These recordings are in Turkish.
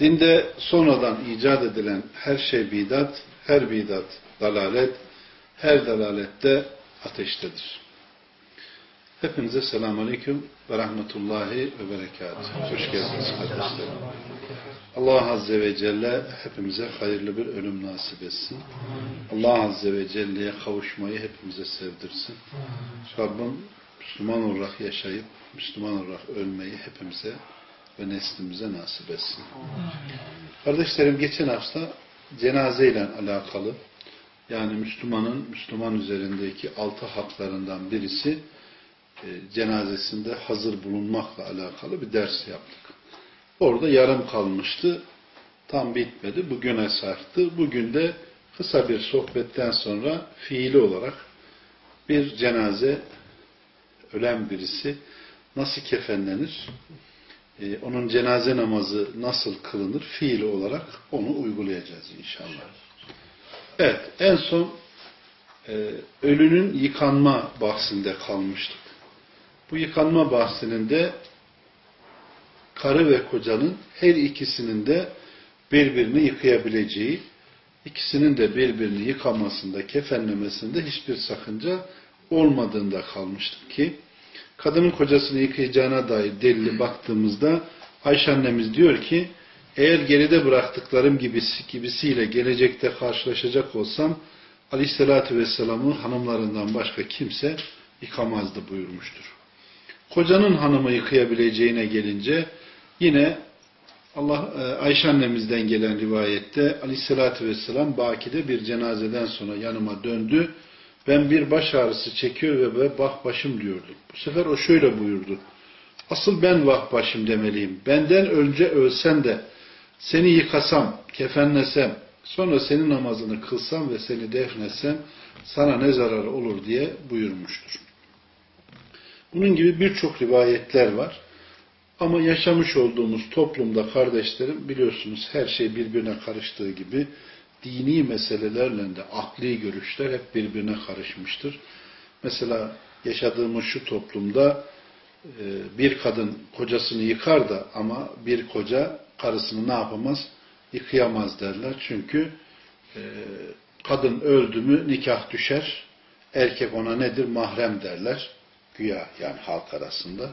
Dinde sonradan icat edilen her şey bidat, her bidat dalalet, her dalalette ateştedir. Hepinize selamun aleyküm ve rahmetullahi ve berekatuhu. Hoş geldiniz kardeşlerim. Allah Azze ve Celle hepimize hayırlı bir ölüm nasip etsin. Allah Azze ve Celle'ye kavuşmayı hepimize sevdirsin. Rabbim Müslüman olarak yaşayıp Müslüman olarak ölmeyi hepimize ve neslimize nasip etsin. Kardeşlerim geçen hafta cenaze ile alakalı yani Müslümanın Müslüman üzerindeki altı haklarından birisi e, cenazesinde hazır bulunmakla alakalı bir ders yaptık. Orada yarım kalmıştı. Tam bitmedi. Bugüne sarktı. Bugün de kısa bir sohbetten sonra fiili olarak bir cenaze ölen birisi nasıl kefenlenir? Ee, onun cenaze namazı nasıl kılınır? Fiili olarak onu uygulayacağız inşallah. Evet, en son e, ölünün yıkanma bahsinde kalmıştık. Bu yıkanma bahsinin de karı ve kocanın her ikisinin de birbirini yıkayabileceği, ikisinin de birbirini yıkamasında, kefenlemesinde hiçbir sakınca olmadığında kalmıştık ki kadının kocasını yıkayacağına dair delili baktığımızda Ayşe annemiz diyor ki eğer geride bıraktıklarım gibisi, gibisiyle gelecekte karşılaşacak olsam Aleyhisselatü Vesselam'ın hanımlarından başka kimse yıkamazdı buyurmuştur. Kocanın hanımı yıkayabileceğine gelince yine Allah e, Ayşe annemizden gelen rivayette Aleyhisselatü Vesselam Baki'de bir cenazeden sonra yanıma döndü ben bir baş ağrısı çekiyor ve vah başım diyordu. Bu sefer o şöyle buyurdu. Asıl ben vah başım demeliyim. Benden önce ölsen de seni yıkasam, kefenlesem, sonra senin namazını kılsam ve seni defnetsem sana ne zararı olur diye buyurmuştur. Bunun gibi birçok rivayetler var. Ama yaşamış olduğumuz toplumda kardeşlerim biliyorsunuz her şey birbirine karıştığı gibi dini meselelerle de akli görüşler hep birbirine karışmıştır. Mesela yaşadığımız şu toplumda e, bir kadın kocasını yıkar da ama bir koca karısını ne yapamaz? Yıkayamaz derler. Çünkü e, kadın öldü mü nikah düşer. Erkek ona nedir? Mahrem derler. Güya yani halk arasında.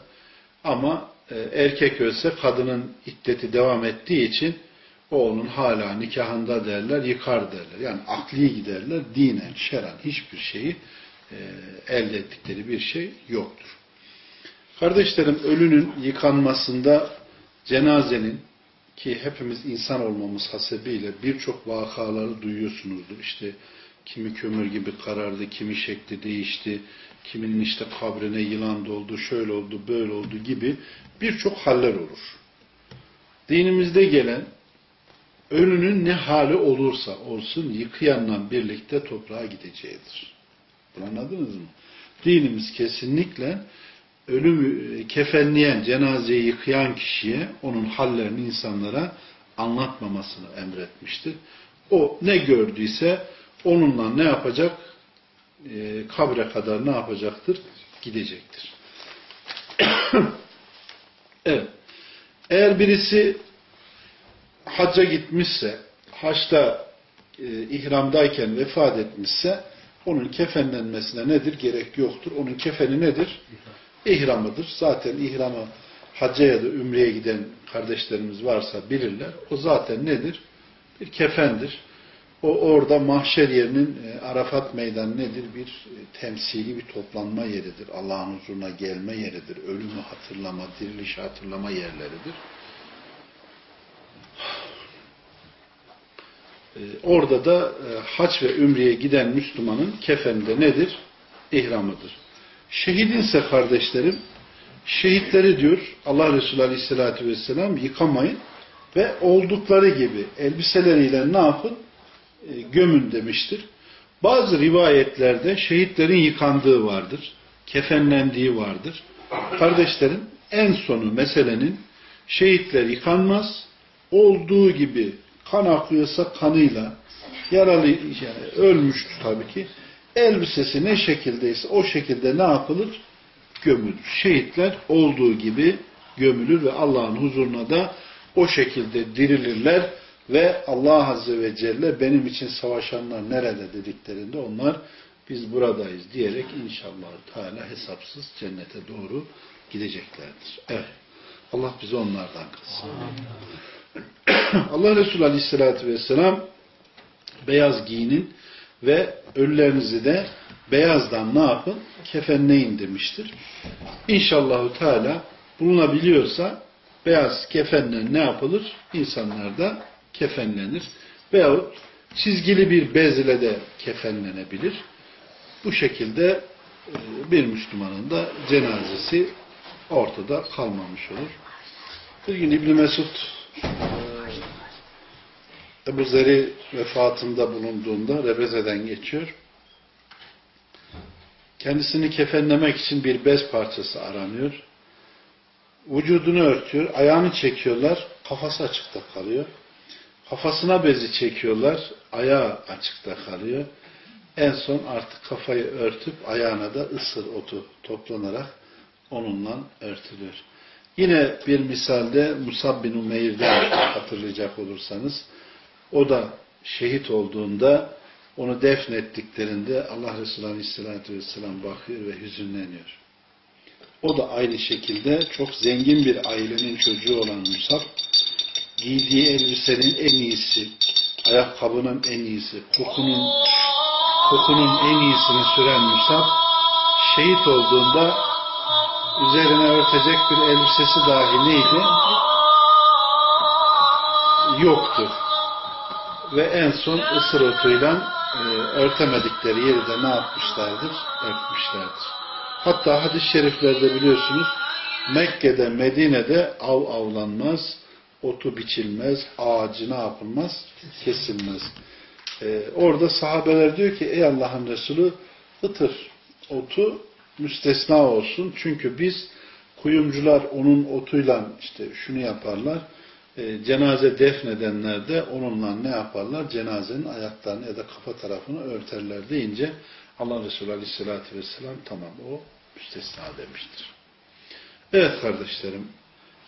Ama e, erkek ölse kadının iddeti devam ettiği için oğlun hala nikahında derler, yıkar derler. Yani akli giderler, dinen, şeran hiçbir şeyi e, elde ettikleri bir şey yoktur. Kardeşlerim ölünün yıkanmasında cenazenin ki hepimiz insan olmamız hasebiyle birçok vakaları duyuyorsunuzdur. İşte kimi kömür gibi karardı, kimi şekli değişti, kiminin işte kabrine yılan doldu, şöyle oldu, böyle oldu gibi birçok haller olur. Dinimizde gelen ölünün ne hali olursa olsun yıkayanla birlikte toprağa gideceğidir. Bunu anladınız mı? Dinimiz kesinlikle ölümü kefenleyen, cenazeyi yıkayan kişiye onun hallerini insanlara anlatmamasını emretmiştir. O ne gördüyse onunla ne yapacak? E, kabre kadar ne yapacaktır? Gidecektir. evet. Eğer birisi hacca gitmişse, haçta e, ihramdayken vefat etmişse onun kefenlenmesine nedir? Gerek yoktur. Onun kefeni nedir? İhramıdır. Zaten ihramı hacca ya da ümreye giden kardeşlerimiz varsa bilirler. O zaten nedir? Bir kefendir. O orada mahşer yerinin e, Arafat meydanı nedir? Bir e, temsili bir toplanma yeridir. Allah'ın huzuruna gelme yeridir. Ölümü hatırlama, dirilişi hatırlama yerleridir. Orada da e, haç ve ümreye giden Müslümanın kefende nedir? İhramıdır. Şehidin ise kardeşlerim, şehitleri diyor Allah Resulü Aleyhisselatü Vesselam yıkamayın, Ve oldukları gibi elbiseleriyle ne yapın? E, gömün demiştir. Bazı rivayetlerde şehitlerin yıkandığı vardır. Kefenlendiği vardır. Kardeşlerim en sonu meselenin şehitler yıkanmaz. Olduğu gibi kan akıyorsa kanıyla yaralı yani ölmüştü tabii ki. Elbisesi ne şekildeyse o şekilde ne yapılır? Gömülür. Şehitler olduğu gibi gömülür ve Allah'ın huzuruna da o şekilde dirilirler ve Allah Azze ve Celle benim için savaşanlar nerede dediklerinde onlar biz buradayız diyerek inşallah Teala hesapsız cennete doğru gideceklerdir. Evet. Allah bizi onlardan kılsın. Allah Resulü Aleyhisselatü Vesselam beyaz giyinin ve ölülerinizi de beyazdan ne yapın? Kefenleyin demiştir. İnşallahu Teala bulunabiliyorsa beyaz kefenle ne yapılır? İnsanlar da kefenlenir. Veyahut çizgili bir bez ile de kefenlenebilir. Bu şekilde e, bir Müslümanın da cenazesi ortada kalmamış olur. Bir gün İbni Mesud Ebu Zer'i vefatında bulunduğunda Rebeze'den geçiyor. Kendisini kefenlemek için bir bez parçası aranıyor. Vücudunu örtüyor, ayağını çekiyorlar, kafası açıkta kalıyor. Kafasına bezi çekiyorlar, ayağı açıkta kalıyor. En son artık kafayı örtüp ayağına da ısır otu toplanarak onunla örtülüyor. Yine bir misalde Musab bin Umeyr'den hatırlayacak olursanız o da şehit olduğunda onu defnettiklerinde Allah Resulü Aleyhisselatü Vesselam bakıyor ve hüzünleniyor. O da aynı şekilde çok zengin bir ailenin çocuğu olan Musab giydiği elbisenin en iyisi, ayakkabının en iyisi, kokunun kokunun en iyisini süren Musab şehit olduğunda üzerine örtecek bir elbisesi dahi neydi? Yoktu. Ve en son ısır otuyla e, örtemedikleri yeri de ne yapmışlardır? Örtmüşlerdir. Hatta hadis-i şeriflerde biliyorsunuz Mekke'de, Medine'de av avlanmaz, otu biçilmez, ağacı ne yapılmaz? Kesilmez. Ee, orada sahabeler diyor ki ey Allah'ın Resulü ıtır, otu müstesna olsun. Çünkü biz kuyumcular onun otuyla işte şunu yaparlar. E, cenaze defnedenler de onunla ne yaparlar? Cenazenin ayaklarını ya da kafa tarafını örterler deyince Allah Resulü Aleyhisselatü Vesselam tamam o müstesna demiştir. Evet kardeşlerim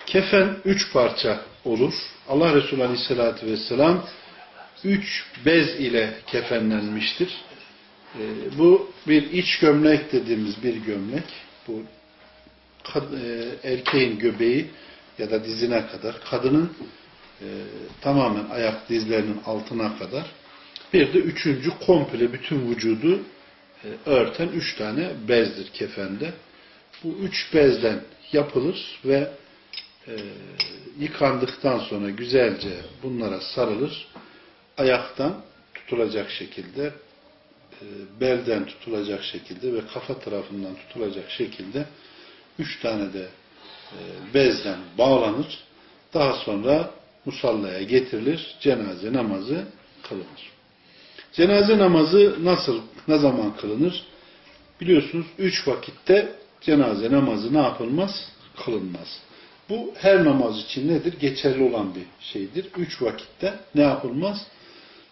kefen üç parça olur. Allah Resulü Aleyhisselatü Vesselam üç bez ile kefenlenmiştir. E, bu bir iç gömlek dediğimiz bir gömlek. Bu e, erkeğin göbeği ya da dizine kadar, kadının e, tamamen ayak dizlerinin altına kadar. Bir de üçüncü komple bütün vücudu e, örten üç tane bezdir kefende. Bu üç bezden yapılır ve e, yıkandıktan sonra güzelce bunlara sarılır. Ayaktan tutulacak şekilde belden tutulacak şekilde ve kafa tarafından tutulacak şekilde üç tane de e, bezden bağlanır. Daha sonra musallaya getirilir. Cenaze namazı kılınır. Cenaze namazı nasıl, ne zaman kılınır? Biliyorsunuz üç vakitte cenaze namazı ne yapılmaz? Kılınmaz. Bu her namaz için nedir? Geçerli olan bir şeydir. Üç vakitte ne yapılmaz?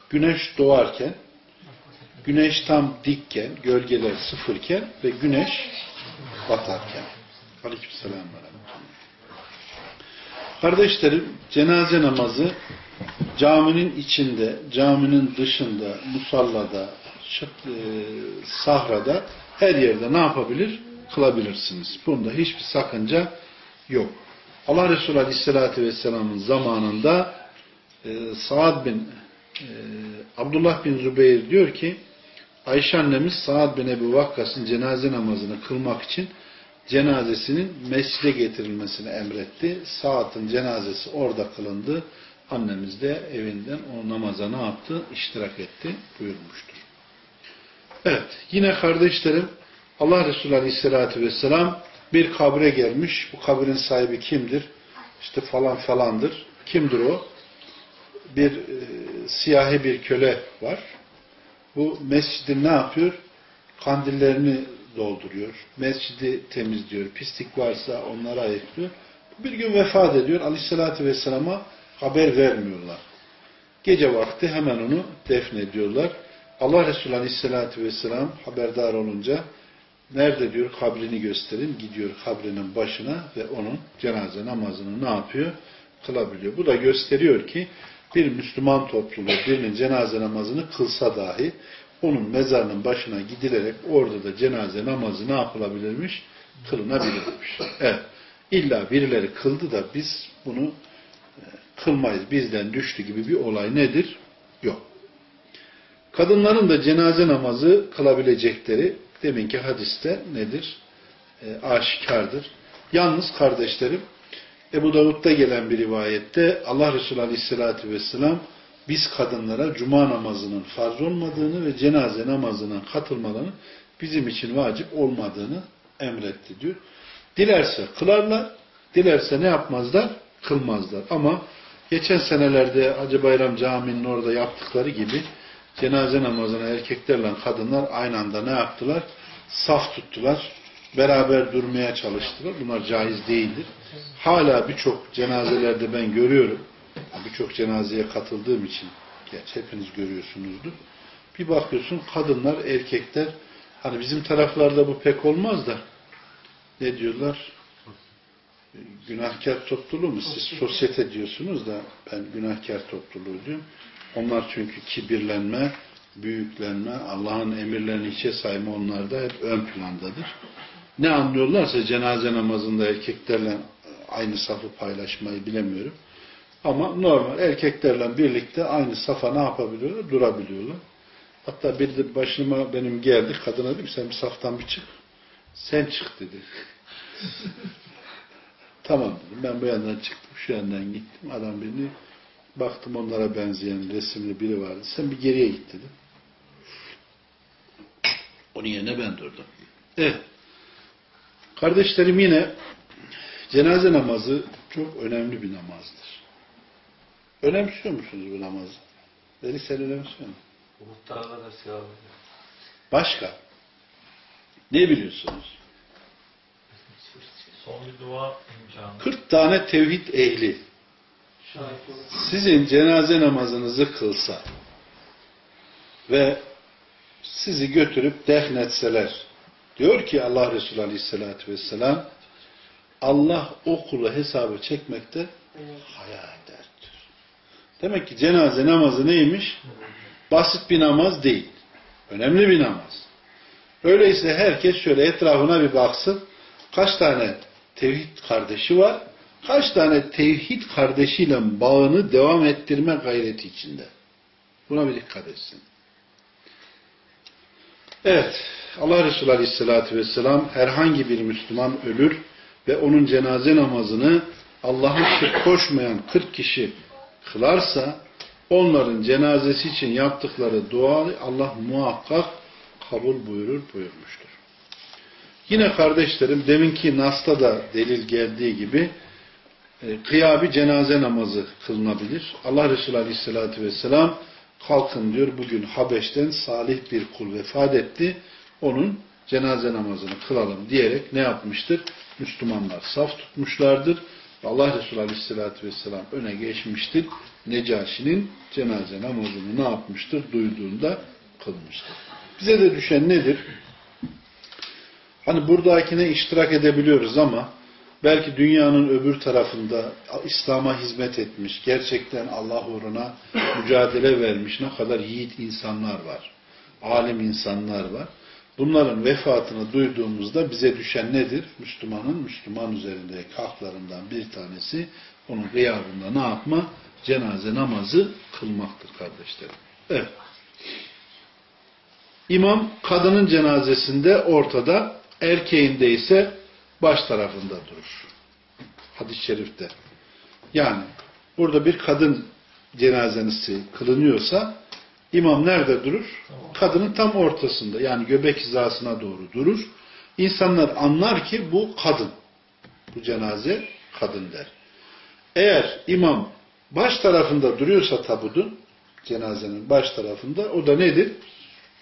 Güneş doğarken, güneş tam dikken, gölgeler sıfırken ve güneş batarken. Aleykümselam Kardeşlerim, cenaze namazı caminin içinde, caminin dışında, musallada, şık, e, sahrada her yerde ne yapabilir? Kılabilirsiniz. Bunda hiçbir sakınca yok. Allah Resulü Aleyhisselatü Vesselam'ın zamanında e, Saad bin e, Abdullah bin Zübeyir diyor ki Ayşe annemiz Saad bin Ebu Vakkas'ın cenaze namazını kılmak için cenazesinin mescide getirilmesini emretti. Saat'ın cenazesi orada kılındı. Annemiz de evinden o namaza ne yaptı? İştirak etti buyurmuştur. Evet. Yine kardeşlerim Allah Resulü Aleyhisselatü Vesselam bir kabre gelmiş. Bu kabrin sahibi kimdir? İşte falan falandır. Kimdir o? Bir e, siyahi bir köle var. Bu mescidin ne yapıyor? Kandillerini dolduruyor. Mescidi temizliyor. Pislik varsa onları ayıklıyor. Bir gün vefat ediyor. Aleyhissalatü Vesselam'a haber vermiyorlar. Gece vakti hemen onu defnediyorlar. Allah Resulü Aleyhisselatü Vesselam haberdar olunca nerede diyor kabrini gösterin. Gidiyor kabrinin başına ve onun cenaze namazını ne yapıyor? Kılabiliyor. Bu da gösteriyor ki bir Müslüman topluluğu birinin cenaze namazını kılsa dahi onun mezarının başına gidilerek orada da cenaze namazı ne yapılabilirmiş? Kılınabilirmiş. Evet. İlla birileri kıldı da biz bunu e, kılmayız, bizden düştü gibi bir olay nedir? Yok. Kadınların da cenaze namazı kılabilecekleri deminki hadiste nedir? E, aşikardır. Yalnız kardeşlerim Ebu Davud'da gelen bir rivayette Allah Resulü Aleyhisselatü Vesselam biz kadınlara cuma namazının farz olmadığını ve cenaze namazının katılmalarının bizim için vacip olmadığını emretti diyor. Dilerse kılarlar, dilerse ne yapmazlar? Kılmazlar. Ama geçen senelerde Hacı Bayram Camii'nin orada yaptıkları gibi cenaze namazına erkeklerle kadınlar aynı anda ne yaptılar? Saf tuttular. Beraber durmaya çalıştılar. Bunlar caiz değildir. Hala birçok cenazelerde ben görüyorum. Birçok cenazeye katıldığım için gerçi hepiniz görüyorsunuzdur. Bir bakıyorsun kadınlar, erkekler hani bizim taraflarda bu pek olmaz da ne diyorlar? Günahkar topluluğu mu? Siz sosyete diyorsunuz da ben günahkar topluluğu diyorum. Onlar çünkü kibirlenme, büyüklenme, Allah'ın emirlerini hiçe sayma onlarda hep ön plandadır. Ne anlıyorlarsa cenaze namazında erkeklerle aynı safı paylaşmayı bilemiyorum. Ama normal erkeklerle birlikte aynı safa ne yapabiliyorlar? Durabiliyorlar. Hatta bir de başıma benim geldi. Kadına dedim sen bir saftan bir çık. Sen çık dedi. tamam dedim. Ben bu yandan çıktım. Şu yandan gittim. Adam beni baktım onlara benzeyen resimli biri vardı. Sen bir geriye git dedim. Onun yerine ben durdum. Evet. Kardeşlerim yine cenaze namazı çok önemli bir namazdır. Önemsiyor musunuz bu namazı? Beni sen önemsiyor musun? Muhtarda da sevap Başka? Ne biliyorsunuz? Son bir dua imkanı. 40 tane tevhid ehli sizin cenaze namazınızı kılsa ve sizi götürüp defnetseler diyor ki Allah Resulü Aleyhisselatü Vesselam Allah o kulu hesabı çekmekte hayal eder diyor. Demek ki cenaze namazı neymiş? Basit bir namaz değil. Önemli bir namaz. Öyleyse herkes şöyle etrafına bir baksın. Kaç tane tevhid kardeşi var? Kaç tane tevhid kardeşiyle bağını devam ettirme gayreti içinde? Buna bir dikkat etsin. Evet. Allah Resulü Aleyhisselatü Vesselam herhangi bir Müslüman ölür ve onun cenaze namazını Allah'a şirk koşmayan 40 kişi kılarsa onların cenazesi için yaptıkları duayı Allah muhakkak kabul buyurur buyurmuştur. Yine kardeşlerim deminki Nas'ta da delil geldiği gibi e, kıyabi cenaze namazı kılınabilir. Allah Resulü Aleyhisselatü Vesselam kalkın diyor bugün Habeş'ten salih bir kul vefat etti. Onun cenaze namazını kılalım diyerek ne yapmıştır? Müslümanlar saf tutmuşlardır. Allah Resulü Aleyhisselatü Vesselam öne geçmiştir. Necaşi'nin cenaze namazını ne yapmıştır? Duyduğunda kılmıştır. Bize de düşen nedir? Hani buradakine iştirak edebiliyoruz ama belki dünyanın öbür tarafında İslam'a hizmet etmiş, gerçekten Allah uğruna mücadele vermiş ne kadar yiğit insanlar var. Alim insanlar var. Bunların vefatını duyduğumuzda bize düşen nedir? Müslümanın Müslüman üzerindeki haklarından bir tanesi onun gıyabında ne yapma? Cenaze namazı kılmaktır kardeşlerim. Evet. İmam kadının cenazesinde ortada, erkeğinde ise baş tarafında durur. Hadis-i şerifte. Yani burada bir kadın cenazesi kılınıyorsa İmam nerede durur? Kadının tam ortasında yani göbek hizasına doğru durur. İnsanlar anlar ki bu kadın. Bu cenaze kadın der. Eğer imam baş tarafında duruyorsa tabudun, cenazenin baş tarafında o da nedir?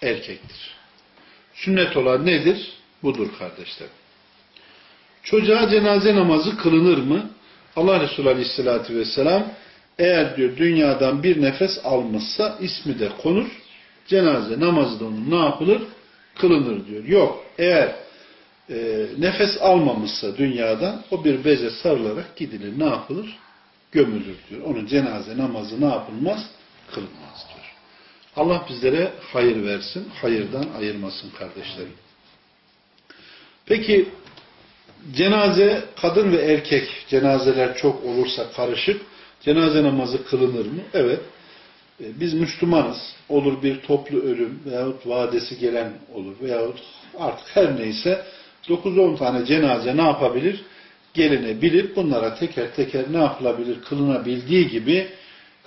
Erkektir. Sünnet olan nedir? Budur kardeşlerim. Çocuğa cenaze namazı kılınır mı? Allah Resulü Aleyhisselatü Vesselam eğer diyor dünyadan bir nefes almışsa ismi de konur. Cenaze namazı da onun ne yapılır? Kılınır diyor. Yok. Eğer e, nefes almamışsa dünyadan o bir beze sarılarak gidilir. Ne yapılır? Gömülür diyor. Onun cenaze namazı ne yapılmaz? Kılınmaz diyor. Allah bizlere hayır versin. Hayırdan ayırmasın kardeşlerim. Peki cenaze kadın ve erkek cenazeler çok olursa karışık cenaze namazı kılınır mı? Evet. E, biz Müslümanız. Olur bir toplu ölüm veyahut vadesi gelen olur veyahut artık her neyse 9-10 tane cenaze ne yapabilir? Gelinebilir. Bunlara teker teker ne yapılabilir? Kılınabildiği gibi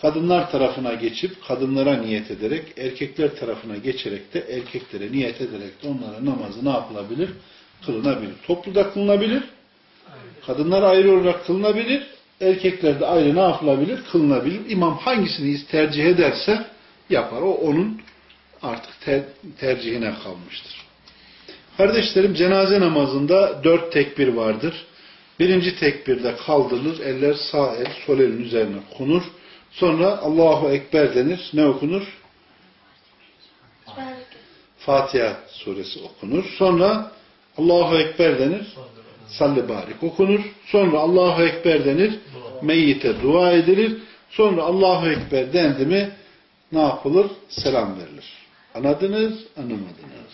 kadınlar tarafına geçip kadınlara niyet ederek, erkekler tarafına geçerek de erkeklere niyet ederek de onlara namazı ne yapılabilir? Kılınabilir. Topluda kılınabilir. Kadınlar ayrı olarak kılınabilir. Erkekler de ayrı ne yapılabilir? Kılınabilir. İmam hangisini tercih ederse yapar. O onun artık ter tercihine kalmıştır. Kardeşlerim cenaze namazında dört tekbir vardır. Birinci tekbirde kaldırılır. Eller sağ el sol elin üzerine konur. Sonra Allahu Ekber denir. Ne okunur? Fatiha suresi okunur. Sonra Allahu Ekber denir. Salli barik okunur. Sonra Allahu Ekber denir. Meyyite dua edilir. Sonra Allahu Ekber dendi mi ne yapılır? Selam verilir. Anladınız, anlamadınız.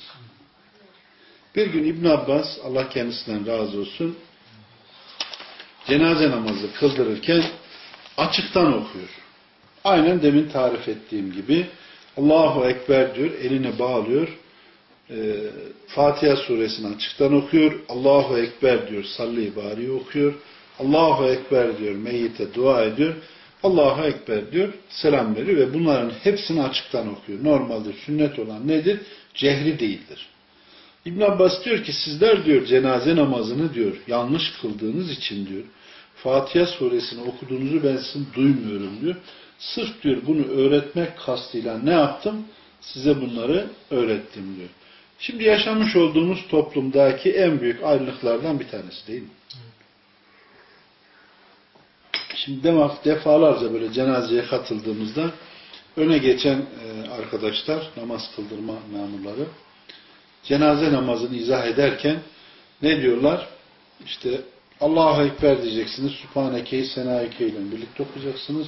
Bir gün İbn Abbas, Allah kendisinden razı olsun, cenaze namazı kıldırırken açıktan okuyor. Aynen demin tarif ettiğim gibi Allahu Ekber diyor, elini bağlıyor, e, Fatiha suresini açıktan okuyor, Allahu Ekber diyor, salli bari okuyor, Allahu Ekber diyor, meyyite dua ediyor, Allahu Ekber diyor, selam veriyor ve bunların hepsini açıktan okuyor. Normalde sünnet olan nedir? Cehri değildir. İbn Abbas diyor ki sizler diyor cenaze namazını diyor yanlış kıldığınız için diyor Fatiha suresini okuduğunuzu ben sizin duymuyorum diyor. Sırf diyor bunu öğretmek kastıyla ne yaptım? Size bunları öğrettim diyor. Şimdi yaşamış olduğumuz toplumdaki en büyük ayrılıklardan bir tanesi değil mi? Şimdi demak defalarca böyle cenazeye katıldığımızda öne geçen e, arkadaşlar, namaz kıldırma memurları cenaze namazını izah ederken ne diyorlar? İşte Allahu Ekber diyeceksiniz. Sübhaneke'yi Senayeke ile birlikte okuyacaksınız.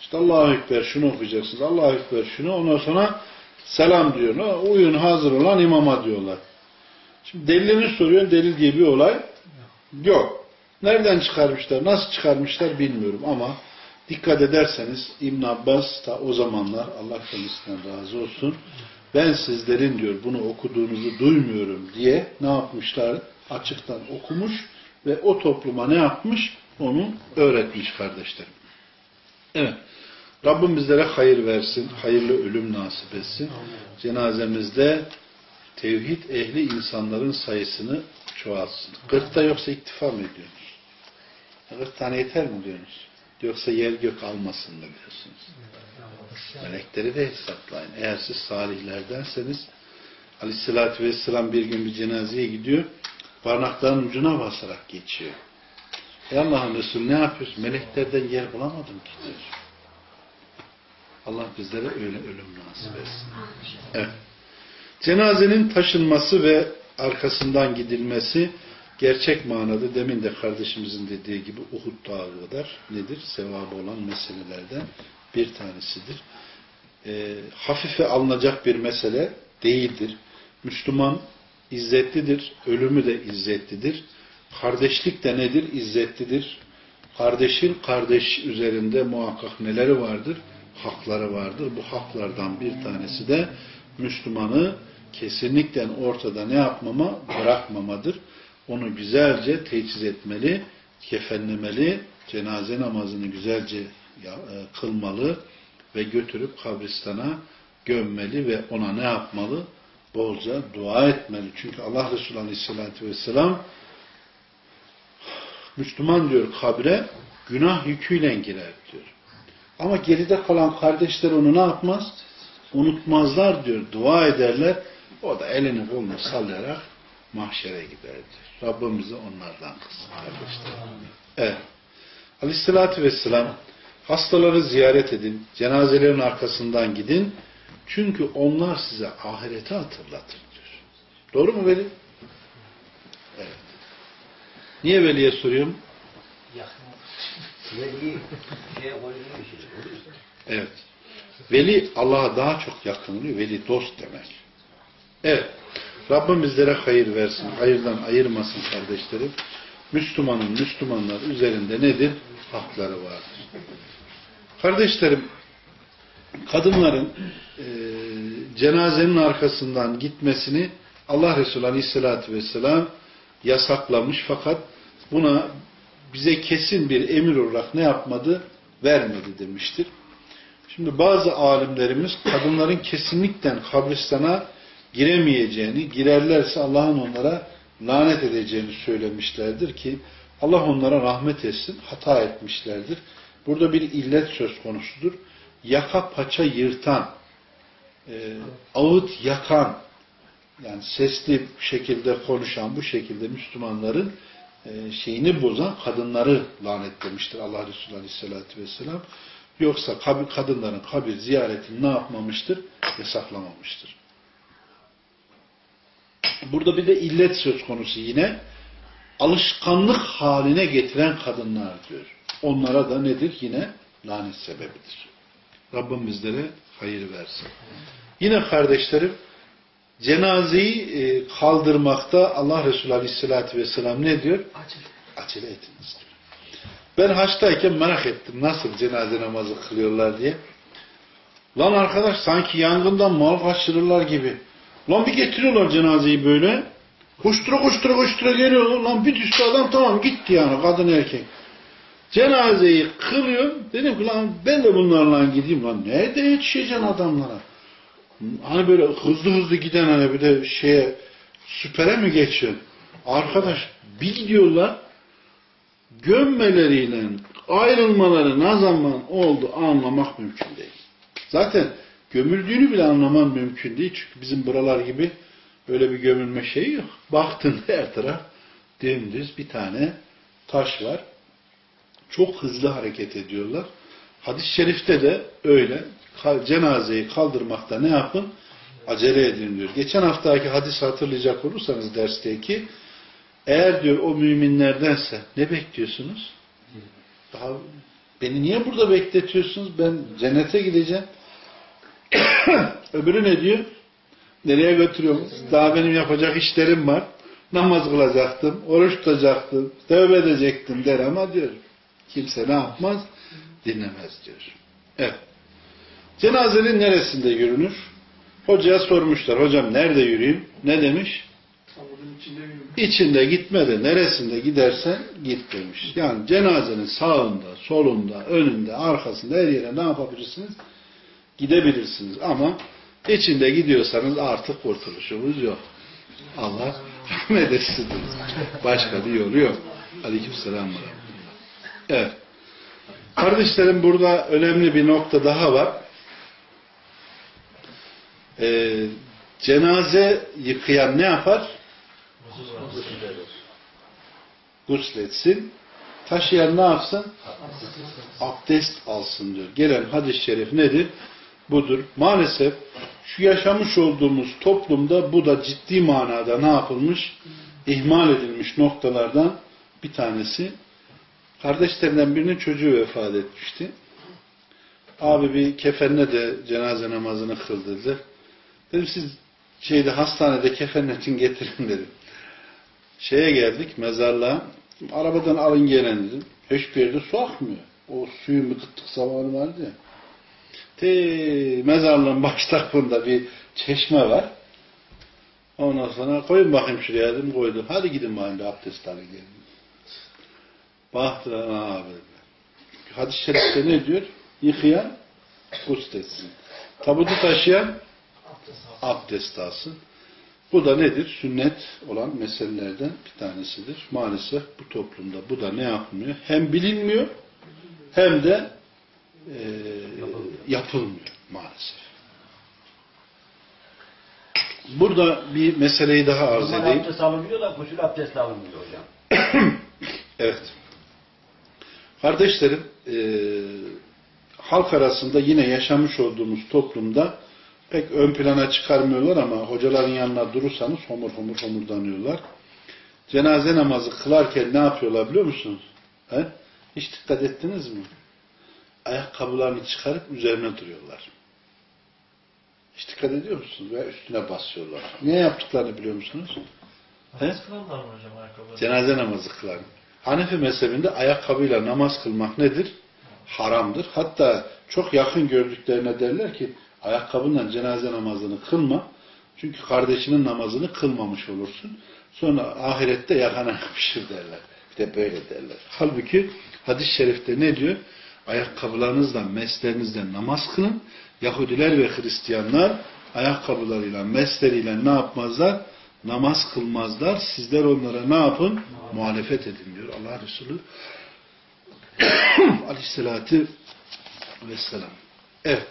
İşte Allahu Ekber şunu okuyacaksınız. Allahu Ekber şunu. Ondan sonra selam diyor. Uyun hazır olan imama diyorlar. Şimdi delilini soruyor. Delil diye bir olay yok. Nereden çıkarmışlar, nasıl çıkarmışlar bilmiyorum ama dikkat ederseniz İbn Abbas da o zamanlar Allah kendisinden razı olsun ben sizlerin diyor bunu okuduğunuzu duymuyorum diye ne yapmışlar? Açıktan okumuş ve o topluma ne yapmış? Onu öğretmiş kardeşlerim. Evet. Rabbim bizlere hayır versin, hayırlı ölüm nasip etsin. Cenazemizde tevhid ehli insanların sayısını çoğalsın. Kırkta yoksa iktifa mı ediyorsunuz? Kırk tane yeter mi diyorsunuz? Yoksa yer gök almasın mı diyorsunuz? Melekleri de hesaplayın. Eğer siz salihlerdenseniz Aleyhisselatü Vesselam bir gün bir cenazeye gidiyor. Parmaklarının ucuna basarak geçiyor. Ey Allah'ın Resulü ne yapıyorsun? Meleklerden yer bulamadım ki diyor. Allah bizlere öyle ölüm nasip etsin. Evet. Cenazenin taşınması ve arkasından gidilmesi gerçek manada demin de kardeşimizin dediği gibi Uhud dağı kadar nedir? Sevabı olan meselelerden bir tanesidir. E, hafife alınacak bir mesele değildir. Müslüman izzetlidir. Ölümü de izzetlidir. Kardeşlik de nedir? İzzetlidir. Kardeşin kardeş üzerinde muhakkak neleri vardır? Hakları vardır. Bu haklardan bir tanesi de Müslümanı kesinlikle ortada ne yapmama? Bırakmamadır. Onu güzelce teçhiz etmeli, kefenlemeli, cenaze namazını güzelce e, kılmalı ve götürüp kabristana gömmeli ve ona ne yapmalı? Bolca dua etmeli. Çünkü Allah Resulü Aleyhisselatü Vesselam Müslüman diyor kabre günah yüküyle girer diyor. Ama geride kalan kardeşler onu ne yapmaz? Unutmazlar diyor. Dua ederler. O da elini kolunu sallayarak mahşere gider diyor. Rabbimizi onlardan kılsın kardeşler. Evet. Aleyhissalatü vesselam hastaları ziyaret edin. Cenazelerin arkasından gidin. Çünkü onlar size ahireti hatırlatır diyor. Doğru mu Veli? Evet. Niye Veli'ye soruyorum? Evet. Veli Allah'a daha çok yakın oluyor. Veli dost demek. Evet. Rabbim bizlere hayır versin. Hayırdan ayırmasın kardeşlerim. Müslümanın Müslümanlar üzerinde nedir? Hakları vardır. Kardeşlerim, kadınların e, cenazenin arkasından gitmesini Allah Resulü Aleyhisselatü Vesselam yasaklamış fakat buna bize kesin bir emir olarak ne yapmadı? Vermedi demiştir. Şimdi bazı alimlerimiz kadınların kesinlikle kabristana giremeyeceğini, girerlerse Allah'ın onlara lanet edeceğini söylemişlerdir ki Allah onlara rahmet etsin, hata etmişlerdir. Burada bir illet söz konusudur. Yaka paça yırtan, e, ağıt yakan, yani sesli şekilde konuşan bu şekilde Müslümanların şeyini bozan kadınları lanetlemiştir Allah Resulü Aleyhisselatü Vesselam. Yoksa kabir, kadınların kabir ziyaretini ne yapmamıştır? Yasaklamamıştır. Burada bir de illet söz konusu yine. Alışkanlık haline getiren kadınlar diyor. Onlara da nedir? Yine lanet sebebidir. Rabbim bizlere hayır versin. Yine kardeşlerim cenazeyi e, kaldırmakta Allah Resulü Aleyhisselatü Vesselam ne diyor? Acele. Acele etiniz diyor. Ben haçtayken merak ettim nasıl cenaze namazı kılıyorlar diye. Lan arkadaş sanki yangından mal kaçırırlar gibi. Lan bir getiriyorlar cenazeyi böyle. Koştura koştura koştura geliyorlar. Lan bir düştü adam tamam gitti yani kadın erkek. Cenazeyi kılıyor. Dedim ki lan ben de bunlarla gideyim. Lan nerede yetişeceksin adamlara? Hani böyle hızlı hızlı giden hani bir de şeye süpere mi geçiyor? Arkadaş bir gidiyorlar gömmeleriyle ayrılmaları ne zaman oldu anlamak mümkün değil. Zaten gömüldüğünü bile anlaman mümkün değil. Çünkü bizim buralar gibi böyle bir gömülme şeyi yok. Baktın her taraf dümdüz bir tane taş var. Çok hızlı hareket ediyorlar. Hadis-i şerifte de öyle. Cenazeyi kaldırmakta ne yapın? Acele edin diyor. Geçen haftaki hadis hatırlayacak olursanız dersteki eğer diyor o müminlerdense ne bekliyorsunuz? Daha beni niye burada bekletiyorsunuz? Ben cennete gideceğim. Öbürü ne diyor? Nereye götürüyorum? Daha benim yapacak işlerim var. Namaz kılacaktım, oruç tutacaktım, tövbe edecektim der ama diyor. Kimse ne yapmaz? Dinlemez diyor. Evet. Cenazenin neresinde yürünür? Hocaya sormuşlar. Hocam nerede yürüyeyim? Ne demiş? İçinde gitmedi. Neresinde gidersen git demiş. Yani cenazenin sağında, solunda, önünde, arkasında her yere ne yapabilirsiniz? Gidebilirsiniz. Ama içinde gidiyorsanız artık kurtuluşumuz yok. Allah rahmet etsin. Başka bir yolu yok. Aleykümselam. Evet. Kardeşlerim burada önemli bir nokta daha var. Ee, cenaze yıkayan ne yapar? Gusletsin. Taşıyan ne yapsın? Abdest alsın diyor. Gelen hadis-i şerif nedir? Budur. Maalesef şu yaşamış olduğumuz toplumda bu da ciddi manada ne yapılmış? İhmal edilmiş noktalardan bir tanesi. Kardeşlerinden birinin çocuğu vefat etmişti. Abi bir kefenle de cenaze namazını kıldırdı. Dedim siz şeyde hastanede kefenletin getirin dedim. Şeye geldik mezarlığa. Arabadan alın gelen dedim. Hiçbir yerde su akmıyor. O suyun bir kıtlık zamanı vardı ya. Te mezarlığın baş tarafında bir çeşme var. Ondan sonra koyun bakayım şuraya dedim koydum. Hadi gidin bakayım bir abdest alın gelin. Baktılar abi. Hadis-i şerifte ne diyor? Yıkayan gusletsin. Tabutu taşıyan abdest alsın. Bu da nedir? Sünnet olan meselelerden bir tanesidir. Maalesef bu toplumda bu da ne yapmıyor? Hem bilinmiyor hem de e, yapılmıyor maalesef. Burada bir meseleyi daha arz Normal edeyim. abdest alınmıyor da gusül abdesti alınmıyor hocam. Evet. Kardeşlerim, e, halk arasında yine yaşamış olduğumuz toplumda pek ön plana çıkarmıyorlar ama hocaların yanına durursanız homur homur homurdanıyorlar. Cenaze namazı kılarken ne yapıyorlar biliyor musunuz? He? Hiç dikkat ettiniz mi? Ayakkabılarını çıkarıp üzerine duruyorlar. Hiç dikkat ediyor musunuz? Veya üstüne basıyorlar. Niye yaptıklarını biliyor musunuz? Namaz kılarlar mı hocam ayakkabıları? Cenaze namazı kılar. Hanefi mezhebinde ayakkabıyla namaz kılmak nedir? Haramdır. Hatta çok yakın gördüklerine derler ki ayakkabından cenaze namazını kılma. Çünkü kardeşinin namazını kılmamış olursun. Sonra ahirette yakana yapışır derler. Bir de böyle derler. Halbuki hadis-i şerifte ne diyor? Ayakkabılarınızla, meslerinizle namaz kılın. Yahudiler ve Hristiyanlar ayakkabılarıyla, mesleriyle ne yapmazlar? Namaz kılmazlar. Sizler onlara ne yapın? Muhalefet edin diyor Allah Resulü. Aleyhisselatü Vesselam. Evet.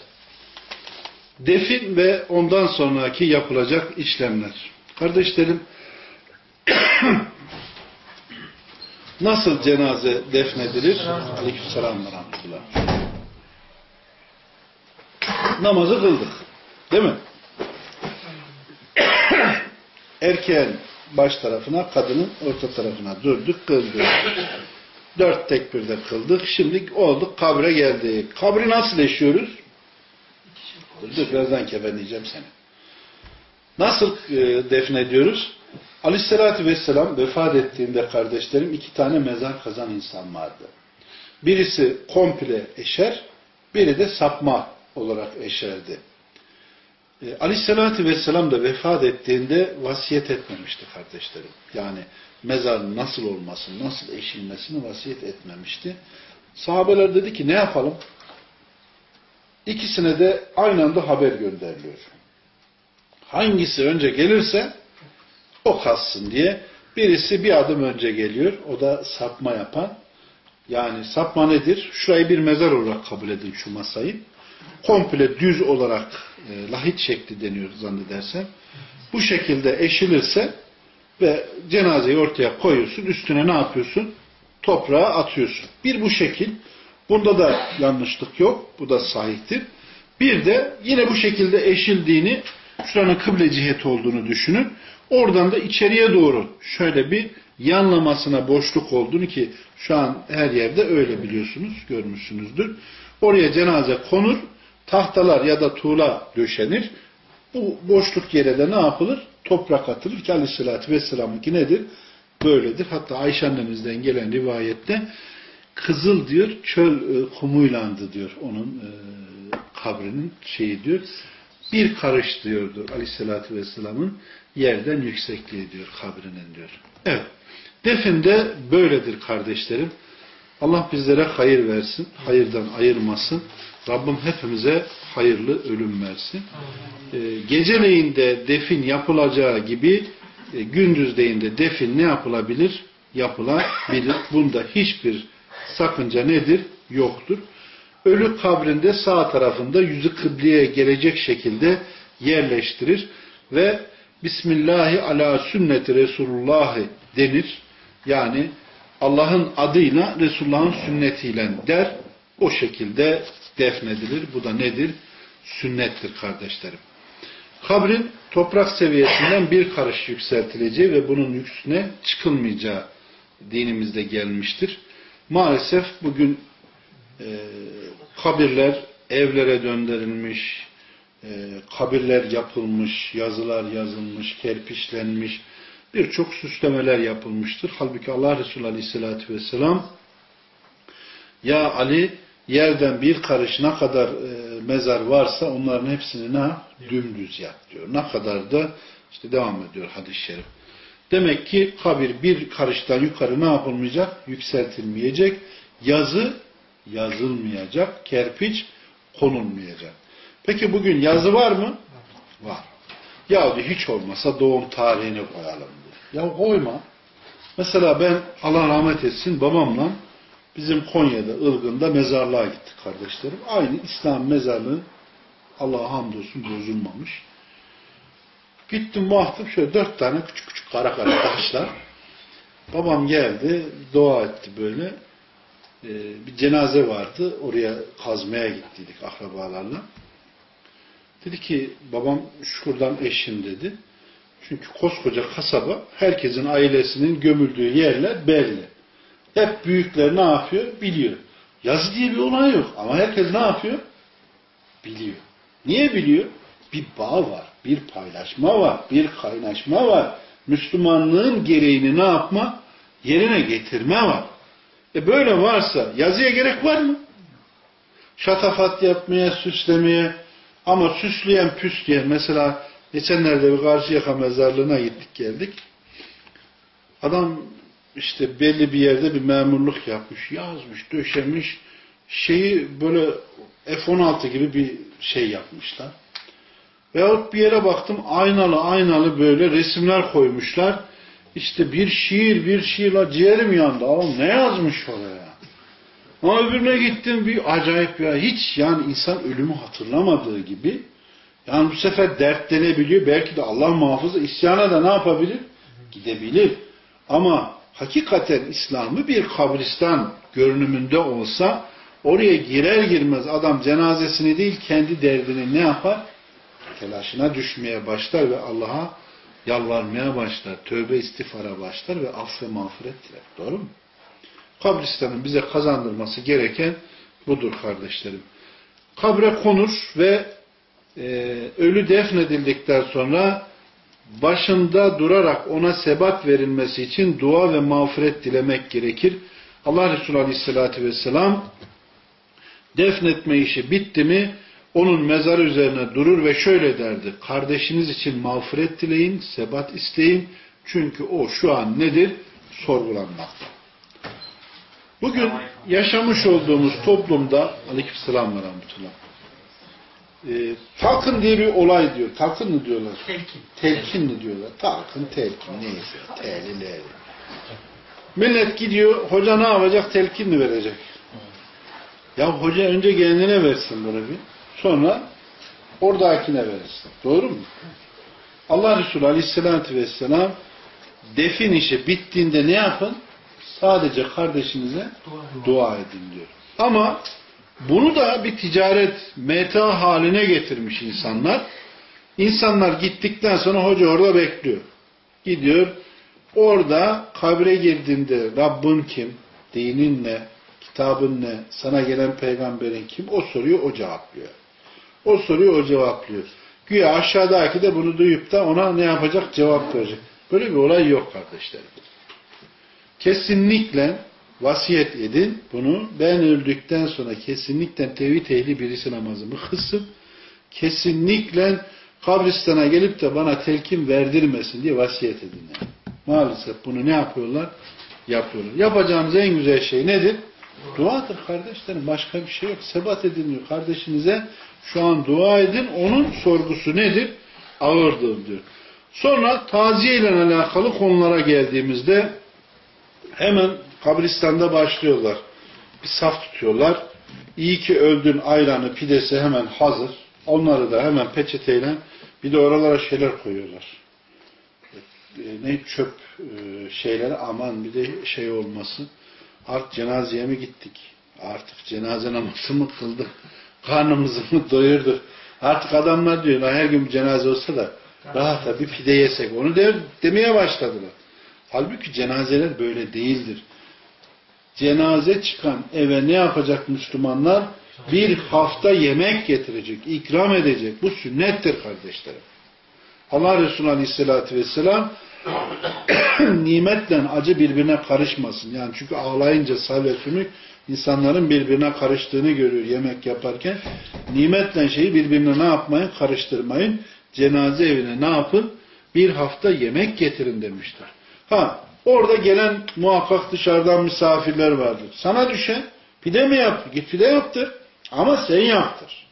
Defin ve ondan sonraki yapılacak işlemler. Kardeşlerim, nasıl cenaze defnedilir? Aleykümselam ve rahmetullah. Namazı kıldık. Değil mi? Erkeğin baş tarafına, kadının orta tarafına durduk, kıldık. Dört tekbirde kıldık. Şimdi olduk, kabre geldik. Kabri nasıl eşiyoruz? Dur birazdan kefenleyeceğim seni. Nasıl e, defnediyoruz? Aleyhissalatü vesselam vefat ettiğinde kardeşlerim iki tane mezar kazan insan vardı. Birisi komple eşer, biri de sapma olarak eşerdi. E, Aleyhissalatü vesselam da vefat ettiğinde vasiyet etmemişti kardeşlerim. Yani mezarın nasıl olmasını, nasıl eşilmesini vasiyet etmemişti. Sahabeler dedi ki ne yapalım? İkisine de aynı anda haber gönderiliyor. Hangisi önce gelirse o kassın diye. Birisi bir adım önce geliyor. O da sapma yapan. Yani sapma nedir? Şurayı bir mezar olarak kabul edin şu masayı. Komple düz olarak e, lahit şekli deniyor zannedersem. Bu şekilde eşilirse ve cenazeyi ortaya koyuyorsun. Üstüne ne yapıyorsun? Toprağa atıyorsun. Bir bu şekil. Bunda da yanlışlık yok. Bu da sahiptir. Bir de yine bu şekilde eşildiğini, şuranın kıble ciheti olduğunu düşünün. Oradan da içeriye doğru şöyle bir yanlamasına boşluk olduğunu ki şu an her yerde öyle biliyorsunuz, görmüşsünüzdür. Oraya cenaze konur, tahtalar ya da tuğla döşenir. Bu boşluk yere de ne yapılır? Toprak atılır ki aleyhissalatü vesselamınki nedir? Böyledir. Hatta Ayşe annemizden gelen rivayette kızıl diyor, çöl e, kumuylandı diyor onun e, kabrinin şeyi diyor. Bir karış diyordur aleyhissalatü vesselamın yerden yüksekliği diyor kabrinin diyor. Evet. Defin de böyledir kardeşlerim. Allah bizlere hayır versin, hayırdan ayırmasın. Rabbim hepimize hayırlı ölüm versin. E, geceleyin de defin yapılacağı gibi e, gündüzleyin de defin ne yapılabilir? Yapılabilir. Bunda hiçbir sakınca nedir? Yoktur. Ölü kabrinde sağ tarafında yüzü kıbleye gelecek şekilde yerleştirir ve Bismillahi ala sünneti Resulullahi denir. Yani Allah'ın adıyla Resulullah'ın sünnetiyle der. O şekilde defnedilir. Bu da nedir? Sünnettir kardeşlerim. Kabrin toprak seviyesinden bir karış yükseltileceği ve bunun üstüne çıkılmayacağı dinimizde gelmiştir. Maalesef bugün e, kabirler evlere döndürülmüş, e, kabirler yapılmış, yazılar yazılmış, kerpiçlenmiş, birçok süslemeler yapılmıştır. Halbuki Allah Resulü Aleyhisselatü Vesselam ya Ali yerden bir karış ne kadar e, mezar varsa onların hepsini ne Dümdüz yap diyor. Ne kadar da işte devam ediyor hadis-i şerif. Demek ki kabir bir karıştan yukarı ne yapılmayacak? Yükseltilmeyecek. Yazı yazılmayacak. Kerpiç konulmayacak. Peki bugün yazı var mı? Var. Ya hiç olmasa doğum tarihini koyalım diyor. Ya koyma. Mesela ben Allah rahmet etsin babamla Bizim Konya'da, Ilgın'da mezarlığa gittik kardeşlerim. Aynı İslam mezarlığı Allah'a hamdolsun bozulmamış. Gittim baktım şöyle dört tane küçük küçük kara kara taşlar. Babam geldi, dua etti böyle. Ee, bir cenaze vardı. Oraya kazmaya gittiydik akrabalarla. Dedi ki babam şuradan eşim dedi. Çünkü koskoca kasaba herkesin ailesinin gömüldüğü yerler belli. Hep büyükler ne yapıyor? Biliyor. Yazı diye bir olay yok. Ama herkes ne yapıyor? Biliyor. Niye biliyor? Bir bağ var, bir paylaşma var, bir kaynaşma var. Müslümanlığın gereğini ne yapma? Yerine getirme var. E böyle varsa yazıya gerek var mı? Şatafat yapmaya, süslemeye ama süsleyen püsleyen mesela geçenlerde bir Karşıyaka mezarlığına gittik geldik. Adam işte belli bir yerde bir memurluk yapmış, yazmış, döşemiş, şeyi böyle F-16 gibi bir şey yapmışlar. Veyahut bir yere baktım aynalı aynalı böyle resimler koymuşlar. İşte bir şiir bir şiirla ciğerim yandı. Ama ne yazmış oraya? Ama öbürüne gittim bir acayip ya. Hiç yani insan ölümü hatırlamadığı gibi yani bu sefer dertlenebiliyor. Belki de Allah muhafızı isyana da ne yapabilir? Gidebilir. Ama hakikaten İslam'ı bir kabristan görünümünde olsa oraya girer girmez adam cenazesini değil kendi derdini ne yapar? Telaşına düşmeye başlar ve Allah'a yalvarmaya başlar. Tövbe istifara başlar ve af ve mağfiret diler. Doğru mu? Kabristanın bize kazandırması gereken budur kardeşlerim. Kabre konur ve e, ölü defnedildikten sonra başında durarak ona sebat verilmesi için dua ve mağfiret dilemek gerekir. Allah Resulü Aleyhisselatü Vesselam defnetme işi bitti mi onun mezarı üzerine durur ve şöyle derdi. Kardeşiniz için mağfiret dileyin, sebat isteyin. Çünkü o şu an nedir? Sorgulanmakta. Bugün yaşamış olduğumuz toplumda aleykümselam ve rahmetullah e, talkın diye bir olay diyor. Talkın mı diyorlar? Telkin. Telkin mi diyorlar? Talkın, telkin neyse. Teli, leri. Millet gidiyor, hoca ne yapacak? Telkin mi verecek? Ya hoca önce kendine versin bunu bir. Sonra oradakine verirsin. Doğru mu? Allah Resulü Aleyhisselatü Vesselam defin işi bittiğinde ne yapın? Sadece kardeşinize dua edin diyor. Ama bunu da bir ticaret, meta haline getirmiş insanlar. İnsanlar gittikten sonra hoca orada bekliyor. Gidiyor. Orada kabre girdiğinde Rabbin kim? Dinin ne? Kitabın ne? Sana gelen peygamberin kim? O soruyu o cevaplıyor. O soruyu o cevaplıyor. Güya aşağıdaki de bunu duyup da ona ne yapacak? Cevap verecek. Böyle bir olay yok kardeşlerim. Kesinlikle vasiyet edin bunu. Ben öldükten sonra kesinlikle tevhid ehli birisi namazımı kılsın. Kesinlikle kabristana gelip de bana telkin verdirmesin diye vasiyet edin. Yani. Maalesef bunu ne yapıyorlar? Yapıyorlar. Yapacağınız en güzel şey nedir? Duadır kardeşlerim. Başka bir şey yok. Sebat edin diyor. Kardeşinize şu an dua edin. Onun sorgusu nedir? Ağırdır diyor. Sonra taziye ile alakalı konulara geldiğimizde hemen kabristanda başlıyorlar. Bir saf tutuyorlar. İyi ki öldün ayranı, pidesi hemen hazır. Onları da hemen peçeteyle bir de oralara şeyler koyuyorlar. E, ne çöp e, şeyler aman bir de şey olmasın. Artık cenazeye mi gittik? Artık cenaze namazı mı kıldık? Karnımızı mı doyurduk? Artık adamlar diyor her gün cenaze olsa da rahat da bir pide yesek. Onu de, demeye başladılar. Halbuki cenazeler böyle değildir. Cenaze çıkan eve ne yapacak Müslümanlar? Bir hafta yemek getirecek, ikram edecek. Bu sünnettir kardeşlerim. Allah Resulü Aleyhisselatü Vesselam nimetle acı birbirine karışmasın. Yani çünkü ağlayınca sağ ve sümük insanların birbirine karıştığını görüyor yemek yaparken. Nimetle şeyi birbirine ne yapmayın? Karıştırmayın. Cenaze evine ne yapın? Bir hafta yemek getirin demişler. Ha, orada gelen muhakkak dışarıdan misafirler vardır. Sana düşen pide mi yap? Git pide yaptır. Ama sen yaptır.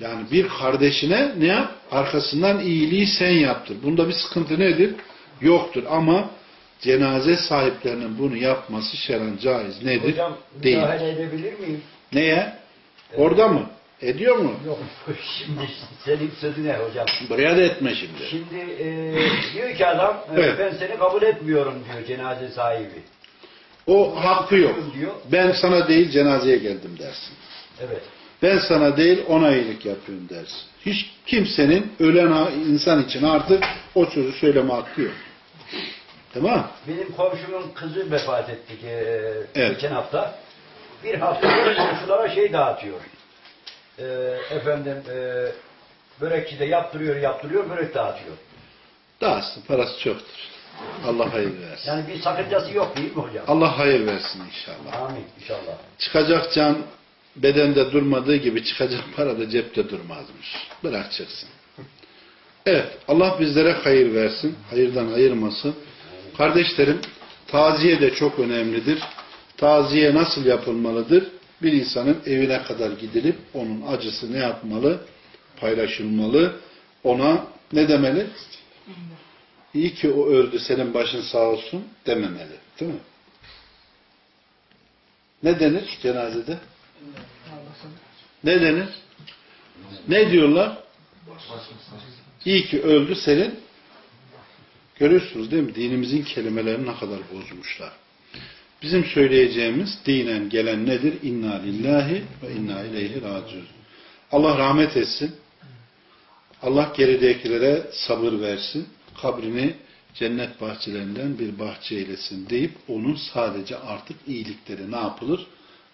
Yani bir kardeşine ne yap? Arkasından iyiliği sen yaptır. Bunda bir sıkıntı nedir? Yoktur. Ama cenaze sahiplerinin bunu yapması şeren caiz nedir? Hocam Değil. müdahale edebilir miyim? Neye? Orada mı? Ediyor mu? Yok. Şimdi senin sözüne hocam. Buraya da etme şimdi. Şimdi e, diyor ki adam e, Evet. ben seni kabul etmiyorum diyor cenaze sahibi. O hakkı yok. Diyor. Ben sana değil cenazeye geldim dersin. Evet. Ben sana değil ona iyilik yapıyorum dersin. Hiç kimsenin ölen insan için artık o sözü söyleme hakkı yok. Tamam Benim komşumun kızı vefat etti ki, e, Evet. geçen hafta. Bir hafta komşulara şey dağıtıyor. E, efendim e, börekçi de yaptırıyor yaptırıyor börek dağıtıyor. Dağıtsın parası çoktur. Allah hayır versin. Yani bir sakıncası yok değil mi hocam? Allah hayır versin inşallah. Amin inşallah. Çıkacak can bedende durmadığı gibi çıkacak para da cepte durmazmış. Bırak çıksın. Evet, Allah bizlere hayır versin, hayırdan ayırmasın. Kardeşlerim, taziye de çok önemlidir. Taziye nasıl yapılmalıdır? Bir insanın evine kadar gidilip onun acısı ne yapmalı? Paylaşılmalı. Ona ne demeli? İyi ki o öldü, senin başın sağ olsun dememeli. Değil mi? Ne denir cenazede? Ne denir? Ne diyorlar? İyi ki öldü senin. Görüyorsunuz değil mi? Dinimizin kelimelerini ne kadar bozmuşlar. Bizim söyleyeceğimiz dinen gelen nedir? İnna lillahi ve inna ileyhi raciun. Allah rahmet etsin. Allah geridekilere sabır versin. Kabrini cennet bahçelerinden bir bahçe eylesin deyip onun sadece artık iyilikleri ne yapılır?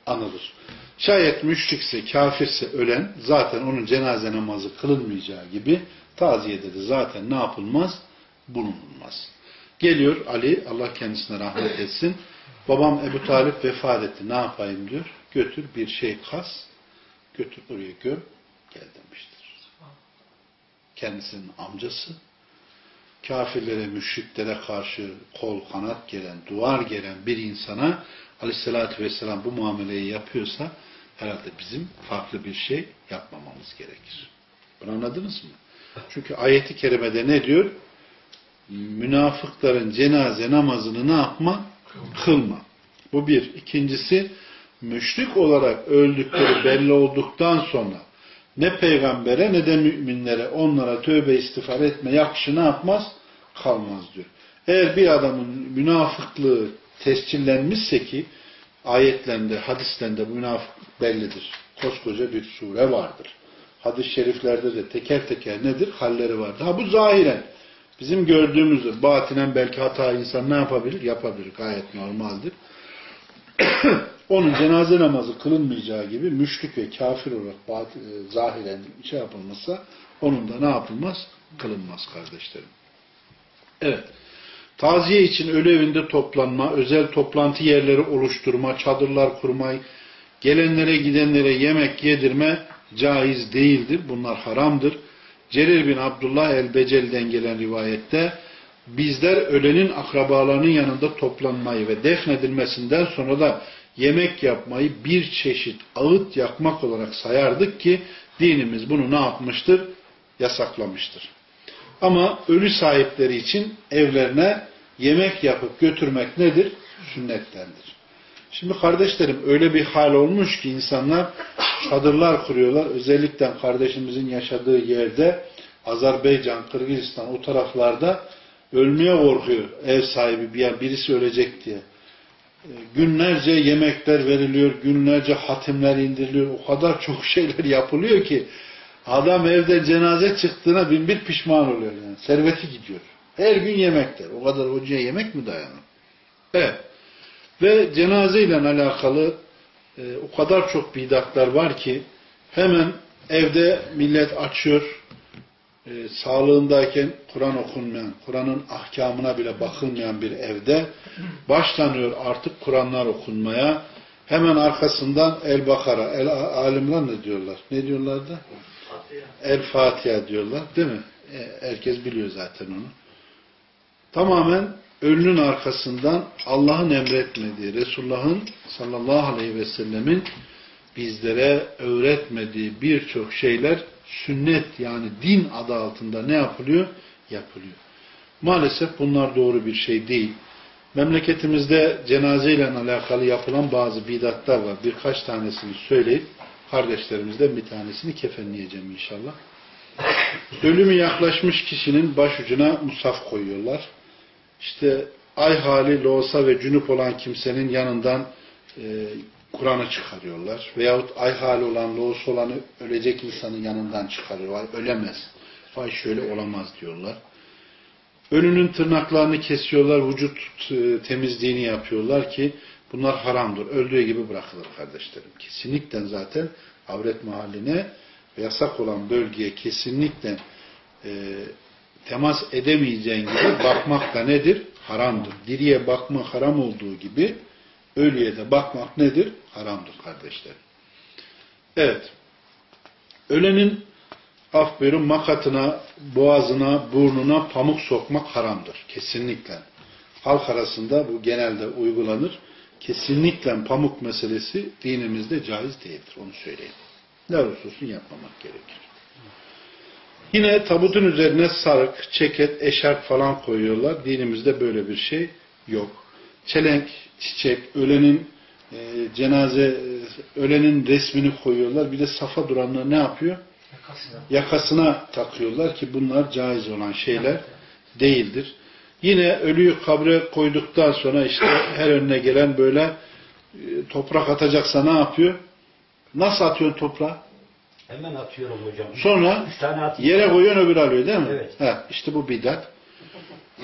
Anılır. Şayet müşrikse, kafirse ölen zaten onun cenaze namazı kılınmayacağı gibi taziyede de zaten ne yapılmaz? Bulunulmaz. Geliyor Ali, Allah kendisine rahmet etsin. Babam Ebu Talip vefat etti. Ne yapayım diyor. Götür bir şey kas, götür oraya göm, gel demiştir. Kendisinin amcası, kafirlere, müşriklere karşı kol kanat gelen, duvar gelen bir insana aleyhissalatü vesselam bu muameleyi yapıyorsa herhalde bizim farklı bir şey yapmamamız gerekir. Bunu anladınız mı? Çünkü ayeti kerimede ne diyor? Münafıkların cenaze namazını ne yapma? Kılma. Bu bir. İkincisi, müşrik olarak öldükleri belli olduktan sonra ne peygambere ne de müminlere onlara tövbe istiğfar etme yakışı ne yapmaz? Kalmaz diyor. Eğer bir adamın münafıklığı tescillenmişse ki ayetlerinde, hadislerinde münafık bellidir. Koskoca bir sure vardır. Hadis-i şeriflerde de teker teker nedir? Halleri vardır. Ha bu zahiren. Bizim gördüğümüzü batinen belki hata insan ne yapabilir? Yapabilir. Gayet normaldir. Onun cenaze namazı kılınmayacağı gibi müşrik ve kafir olarak bat, e, zahiren şey yapılmazsa onun da ne yapılmaz? Kılınmaz kardeşlerim. Evet. Taziye için ölü evinde toplanma, özel toplantı yerleri oluşturma, çadırlar kurmayı, gelenlere gidenlere yemek yedirme caiz değildir. Bunlar haramdır. Cerir bin Abdullah el-Becel'den gelen rivayette bizler ölenin akrabalarının yanında toplanmayı ve defnedilmesinden sonra da yemek yapmayı bir çeşit ağıt yakmak olarak sayardık ki dinimiz bunu ne yapmıştır? Yasaklamıştır. Ama ölü sahipleri için evlerine yemek yapıp götürmek nedir? Sünnettendir. Şimdi kardeşlerim öyle bir hal olmuş ki insanlar çadırlar kuruyorlar. Özellikle kardeşimizin yaşadığı yerde Azerbaycan, Kırgızistan o taraflarda ölmeye korkuyor ev sahibi bir birisi ölecek diye. Günlerce yemekler veriliyor, günlerce hatimler indiriliyor. O kadar çok şeyler yapılıyor ki adam evde cenaze çıktığına bin bir pişman oluyor yani. Serveti gidiyor. Her gün yemekler. O kadar hocaya yemek mi dayanır? Evet. Ve cenaze ile alakalı e, o kadar çok bidatlar var ki hemen evde millet açıyor e, sağlığındayken Kur'an okunmayan, Kur'an'ın ahkamına bile bakılmayan bir evde başlanıyor artık Kur'anlar okunmaya. Hemen arkasından El Bakara, El Alimran ne diyorlar? Ne diyorlardı? El Fatiha diyorlar. Değil mi? E, herkes biliyor zaten onu. Tamamen ölünün arkasından Allah'ın emretmediği, Resulullah'ın sallallahu aleyhi ve sellemin bizlere öğretmediği birçok şeyler sünnet yani din adı altında ne yapılıyor? Yapılıyor. Maalesef bunlar doğru bir şey değil. Memleketimizde cenazeyle alakalı yapılan bazı bidatlar var. Birkaç tanesini söyleyip kardeşlerimizden bir tanesini kefenleyeceğim inşallah. Ölümü yaklaşmış kişinin başucuna musaf koyuyorlar. İşte ay hali loğusa ve cünüp olan kimsenin yanından e, Kur'an'ı çıkarıyorlar. Veyahut ay hali olan loğusa olanı ölecek insanın yanından çıkarıyorlar. Ölemez. Vay şöyle olamaz diyorlar. Ölünün tırnaklarını kesiyorlar, vücut e, temizliğini yapıyorlar ki bunlar haramdır. Öldüğü gibi bırakılır kardeşlerim. Kesinlikle zaten avret mahalline ve yasak olan bölgeye kesinlikle e, temas edemeyeceğin gibi bakmak da nedir? Haramdır. Diriye bakmak haram olduğu gibi ölüye de bakmak nedir? Haramdır kardeşlerim. Evet. Ölenin af buyurun makatına, boğazına, burnuna pamuk sokmak haramdır. Kesinlikle. Halk arasında bu genelde uygulanır. Kesinlikle pamuk meselesi dinimizde caiz değildir. Onu söyleyeyim. Ne olursa olsun yapmamak gerekir. Yine tabutun üzerine sarık, çeket, eşarp falan koyuyorlar. Dinimizde böyle bir şey yok. Çelenk, çiçek, ölenin e, cenaze, ölenin resmini koyuyorlar. Bir de safa duranlar ne yapıyor? yakasına takıyorlar ki bunlar caiz olan şeyler değildir. Yine ölüyü kabre koyduktan sonra işte her önüne gelen böyle e, toprak atacaksa ne yapıyor? Nasıl atıyorsun toprağı? Hemen atıyorum hocam. Sonra Üç tane atayım. yere koyuyorsun öbür alıyor değil mi? Evet. He, işte bu bidat.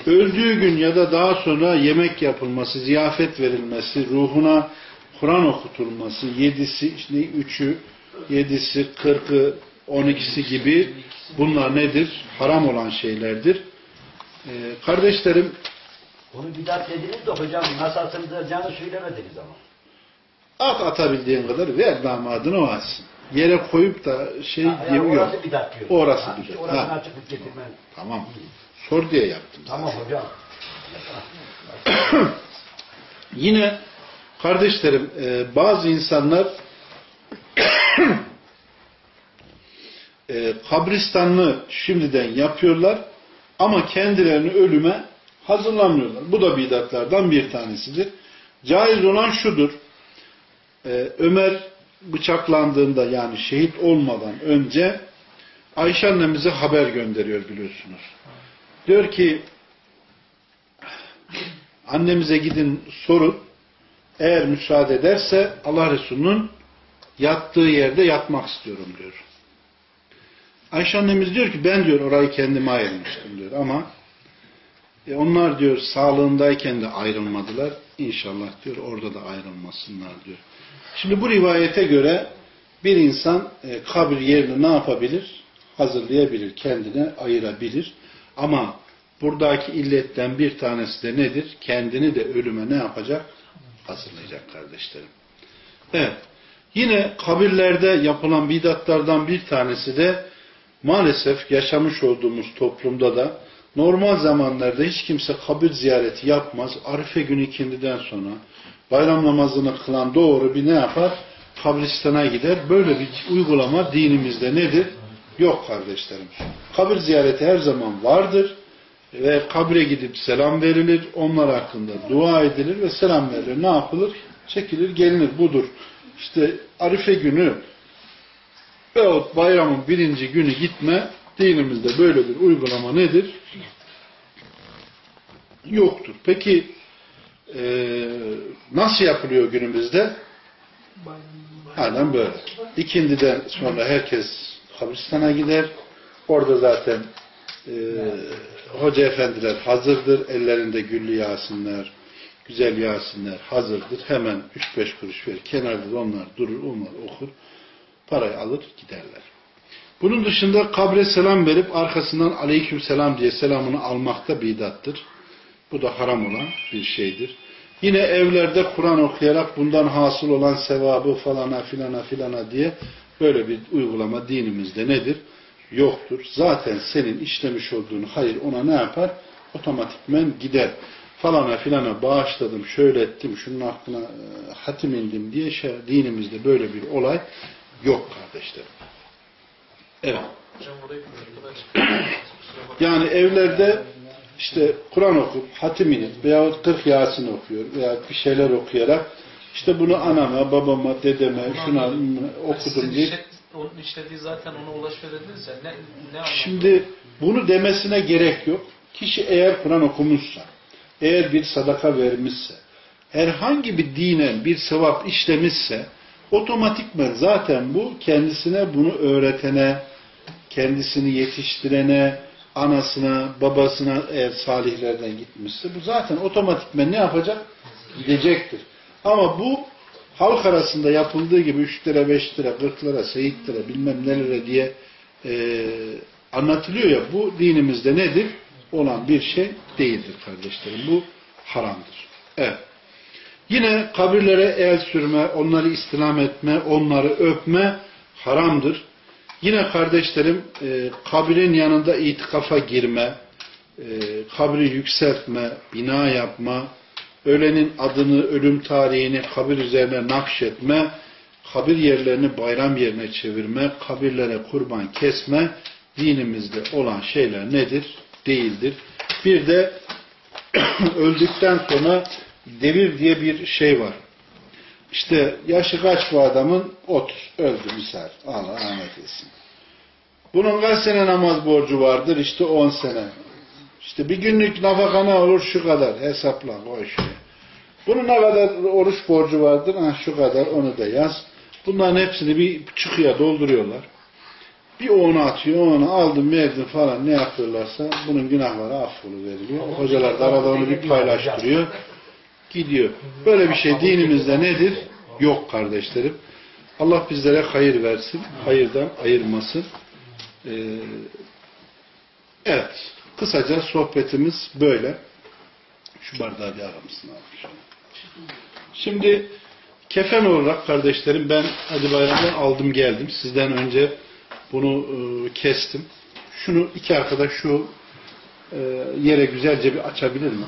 Öldüğü gün ya da daha sonra yemek yapılması, ziyafet verilmesi, ruhuna Kur'an okutulması, yedisi, işte üçü, yedisi, kırkı, on ikisi gibi bunlar nedir? Haram olan şeylerdir. Ee, kardeşlerim Onu bidat dediniz de hocam nasıl atılacağını söylemediniz ama. at atabildiğin kadar ver damadına o atsın. Yere koyup da şey Ha, yok. orası bidat diyor. Orası Ha, bidat. Orasını Ha. açıklık getirmen. Tamam. Sor diye yaptım. Tamam hocam. Yine kardeşlerim e, bazı insanlar e, kabristanlı şimdiden yapıyorlar ama kendilerini ölüme hazırlamıyorlar. Bu da bidatlardan bir tanesidir. Caiz olan şudur. E, Ömer bıçaklandığında yani şehit olmadan önce Ayşe annemize haber gönderiyor biliyorsunuz. Diyor ki annemize gidin sorun. Eğer müsaade ederse Allah Resulü'nün yattığı yerde yatmak istiyorum diyor. Ayşe annemiz diyor ki ben diyor orayı kendime ayırmıştım diyor ama e, onlar diyor sağlığındayken de ayrılmadılar. İnşallah diyor orada da ayrılmasınlar diyor. Şimdi bu rivayete göre bir insan e, kabir yerini ne yapabilir? Hazırlayabilir, kendine ayırabilir. Ama buradaki illetten bir tanesi de nedir? Kendini de ölüme ne yapacak? Hazırlayacak kardeşlerim. Evet. Yine kabirlerde yapılan bidatlardan bir tanesi de maalesef yaşamış olduğumuz toplumda da normal zamanlarda hiç kimse kabir ziyareti yapmaz. Arife günü ikindiden sonra bayram namazını kılan doğru bir ne yapar? Kabristana gider. Böyle bir uygulama dinimizde nedir? Yok kardeşlerim. Kabir ziyareti her zaman vardır ve kabre gidip selam verilir. Onlar hakkında dua edilir ve selam verilir. Ne yapılır? Çekilir, gelinir. Budur. İşte Arife günü veyahut bayramın birinci günü gitme dinimizde böyle bir uygulama nedir? Yoktur. Peki e, nasıl yapılıyor günümüzde? Halen böyle. İkindiden sonra herkes kabristana gider. Orada zaten e, hoca efendiler hazırdır. Ellerinde güllü yasinler, güzel yasinler hazırdır. Hemen 3-5 kuruş verir. Kenarda da onlar durur, onlar okur. Parayı alır, giderler. Bunun dışında kabre selam verip arkasından aleyküm selam diye selamını almak da bidattır. Bu da haram olan bir şeydir. Yine evlerde Kur'an okuyarak bundan hasıl olan sevabı falana filana filana diye böyle bir uygulama dinimizde nedir? Yoktur. Zaten senin işlemiş olduğun hayır ona ne yapar? Otomatikmen gider. Falana filana bağışladım, şöyle ettim, şunun hakkına e, hatim indim diye şey, dinimizde böyle bir olay yok kardeşlerim. Evet. Yani evlerde işte Kur'an okup, hatim inip veyahut 40 Yasin okuyor veya bir şeyler okuyarak işte bunu anama, babama, dedeme, şuna okudum işlet- onun işlediği zaten ona ulaşıyor dediniz ya. Ne, ne? Şimdi bunu demesine gerek yok. Kişi eğer Kur'an okumuşsa, eğer bir sadaka vermişse, herhangi bir dinen bir sevap işlemişse, otomatikman zaten bu kendisine bunu öğretene, kendisini yetiştirene, anasına, babasına eğer salihlerden gitmişse, bu zaten otomatikman ne yapacak? Gidecektir. Ama bu halk arasında yapıldığı gibi 3 lira, 5 lira, 40 lira, 8 lira bilmem nelere diye e, anlatılıyor ya bu dinimizde nedir? Olan bir şey değildir kardeşlerim. Bu haramdır. Evet. Yine kabirlere el sürme, onları istinam etme, onları öpme haramdır. Yine kardeşlerim e, kabrin yanında itikafa girme, e, kabri yükseltme, bina yapma, ölenin adını, ölüm tarihini kabir üzerine nakşetme, kabir yerlerini bayram yerine çevirme, kabirlere kurban kesme dinimizde olan şeyler nedir? Değildir. Bir de öldükten sonra devir diye bir şey var. İşte yaşı kaç bu adamın? 30. Öldü misal. Allah rahmet etsin. Bunun kaç sene namaz borcu vardır? İşte 10 sene. İşte bir günlük nafakana olur şu kadar. Hesapla koy şuraya. Bunun ne kadar oruç borcu vardır? Ha, şu kadar onu da yaz. Bunların hepsini bir çıkıya dolduruyorlar. Bir onu atıyor, onu aldım verdim falan ne yapıyorlarsa bunun günahları affoluveriliyor. Hocalar da arada onu bir paylaştırıyor. Gidiyor. Böyle bir şey dinimizde nedir? Yok kardeşlerim. Allah bizlere hayır versin. Hayırdan ayırmasın. Ee, evet. Kısaca sohbetimiz böyle. Şu bardağı bir aramışsın abi. Şimdi kefen olarak kardeşlerim ben Hacı Bayram'dan aldım geldim. Sizden önce bunu e, kestim. Şunu iki arkadaş şu yere güzelce bir açabilir mi?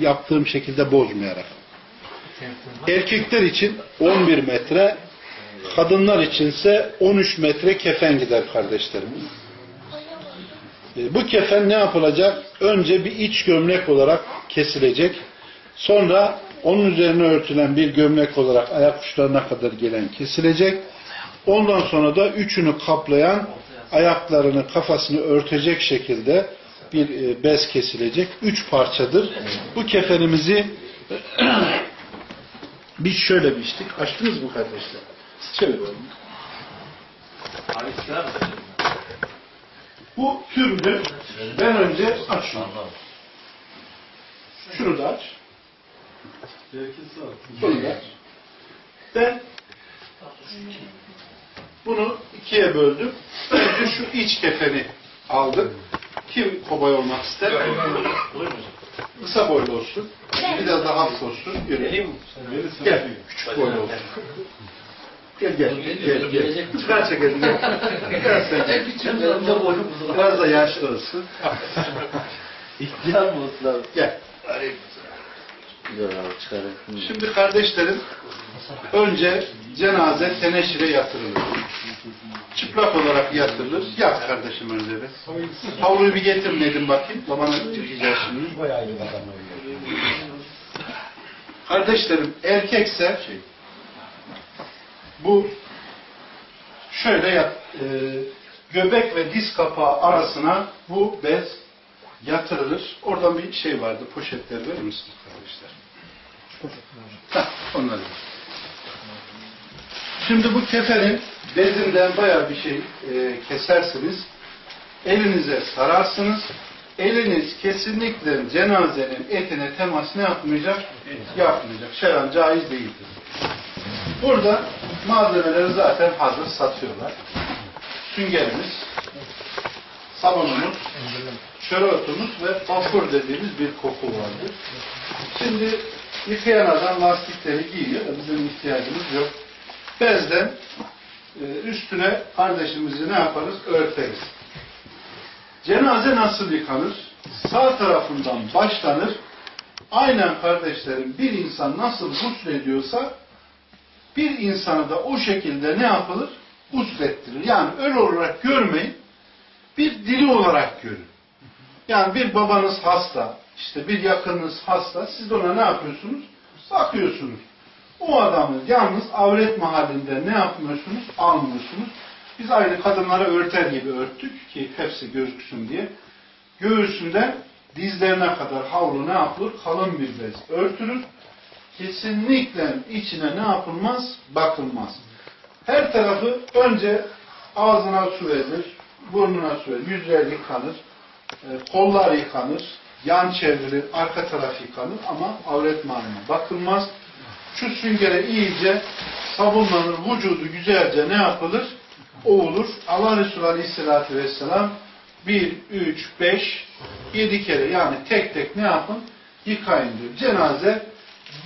Yaptığım şekilde bozmayarak. Erkekler için 11 metre, kadınlar içinse 13 metre kefen gider kardeşlerim. E, Bu kefen ne yapılacak? Önce bir iç gömlek olarak kesilecek. Sonra onun üzerine örtülen bir gömlek olarak ayak uçlarına kadar gelen kesilecek. Ondan sonra da üçünü kaplayan ayaklarını, kafasını örtecek şekilde bir e, bez kesilecek. Üç parçadır. Bu kefenimizi biz şöyle biçtik. Açtınız mı kardeşler? Şöyle. Bu türlü ben önce aç şunu. Da aç. Bunu da aç. Ben bunu ikiye böldüm. Önce şu iç kefeni aldık. Kim kobay olmak ister? Kısa boylu olsun. Biraz daha hafif olsun. Yürü. Gel. Küçük boylu olsun. Gel gel. Gel gel. Çıkar çekelim. Gel. Gel sen. Biraz da yaşlı olsun. İhtiyar mı olsun abi? Gel. Çıkarayım. Şimdi kardeşlerim önce cenaze teneşire yatırılır. Çıplak olarak yatırılır. Yat kardeşim önce bir. Havluyu bir getir Nedim bakayım. Babana çekeceğiz şimdi. Kardeşlerim erkekse bu şöyle yat, e, göbek ve diz kapağı arasına bu bez yatırılır. Oradan bir şey vardı. Poşetler verir misiniz kardeşler? Heh, onları. Şimdi bu kefenin bezinden bayağı bir şey e, kesersiniz. Elinize sararsınız. Eliniz kesinlikle cenazenin etine temas ne yapmayacak? Yapmayacak. Şeran caiz değildir. Burada malzemeleri zaten hazır satıyorlar. Süngerimiz, sabunumuz, şörotumuz ve bafur dediğimiz bir koku vardır. Şimdi yıkayan adam lastikleri giyiyor bizim ihtiyacımız yok. Bezden e, üstüne kardeşimizi ne yaparız? Örteriz. Cenaze nasıl yıkanır? Sağ tarafından başlanır. Aynen kardeşlerim bir insan nasıl huslediyorsa bir insanı da o şekilde ne yapılır? Huslettirir. Yani ölü olarak görmeyin. Diri olarak görün. Yani bir babanız hasta, işte bir yakınınız hasta, siz ona ne yapıyorsunuz? Bakıyorsunuz. O adamı yalnız avret mahallinde ne yapmıyorsunuz? Almıyorsunuz. Biz aynı kadınlara örter gibi örttük ki hepsi gözüksün diye. Göğsünden dizlerine kadar havlu ne yapılır? Kalın bir bez örtülür. Kesinlikle içine ne yapılmaz? Bakılmaz. Her tarafı önce ağzına su verilir, burnuna verilir, yüzler yıkanır, e, kollar yıkanır, yan çevrilir, arka taraf yıkanır ama avret mahalline bakılmaz. Şu süngere iyice sabunlanır, vücudu güzelce ne yapılır? Ovulur. Allah Resulü Aleyhisselatü Vesselam 1, 3, 5, 7 kere yani tek tek ne yapın? Yıkayın diyor. Cenaze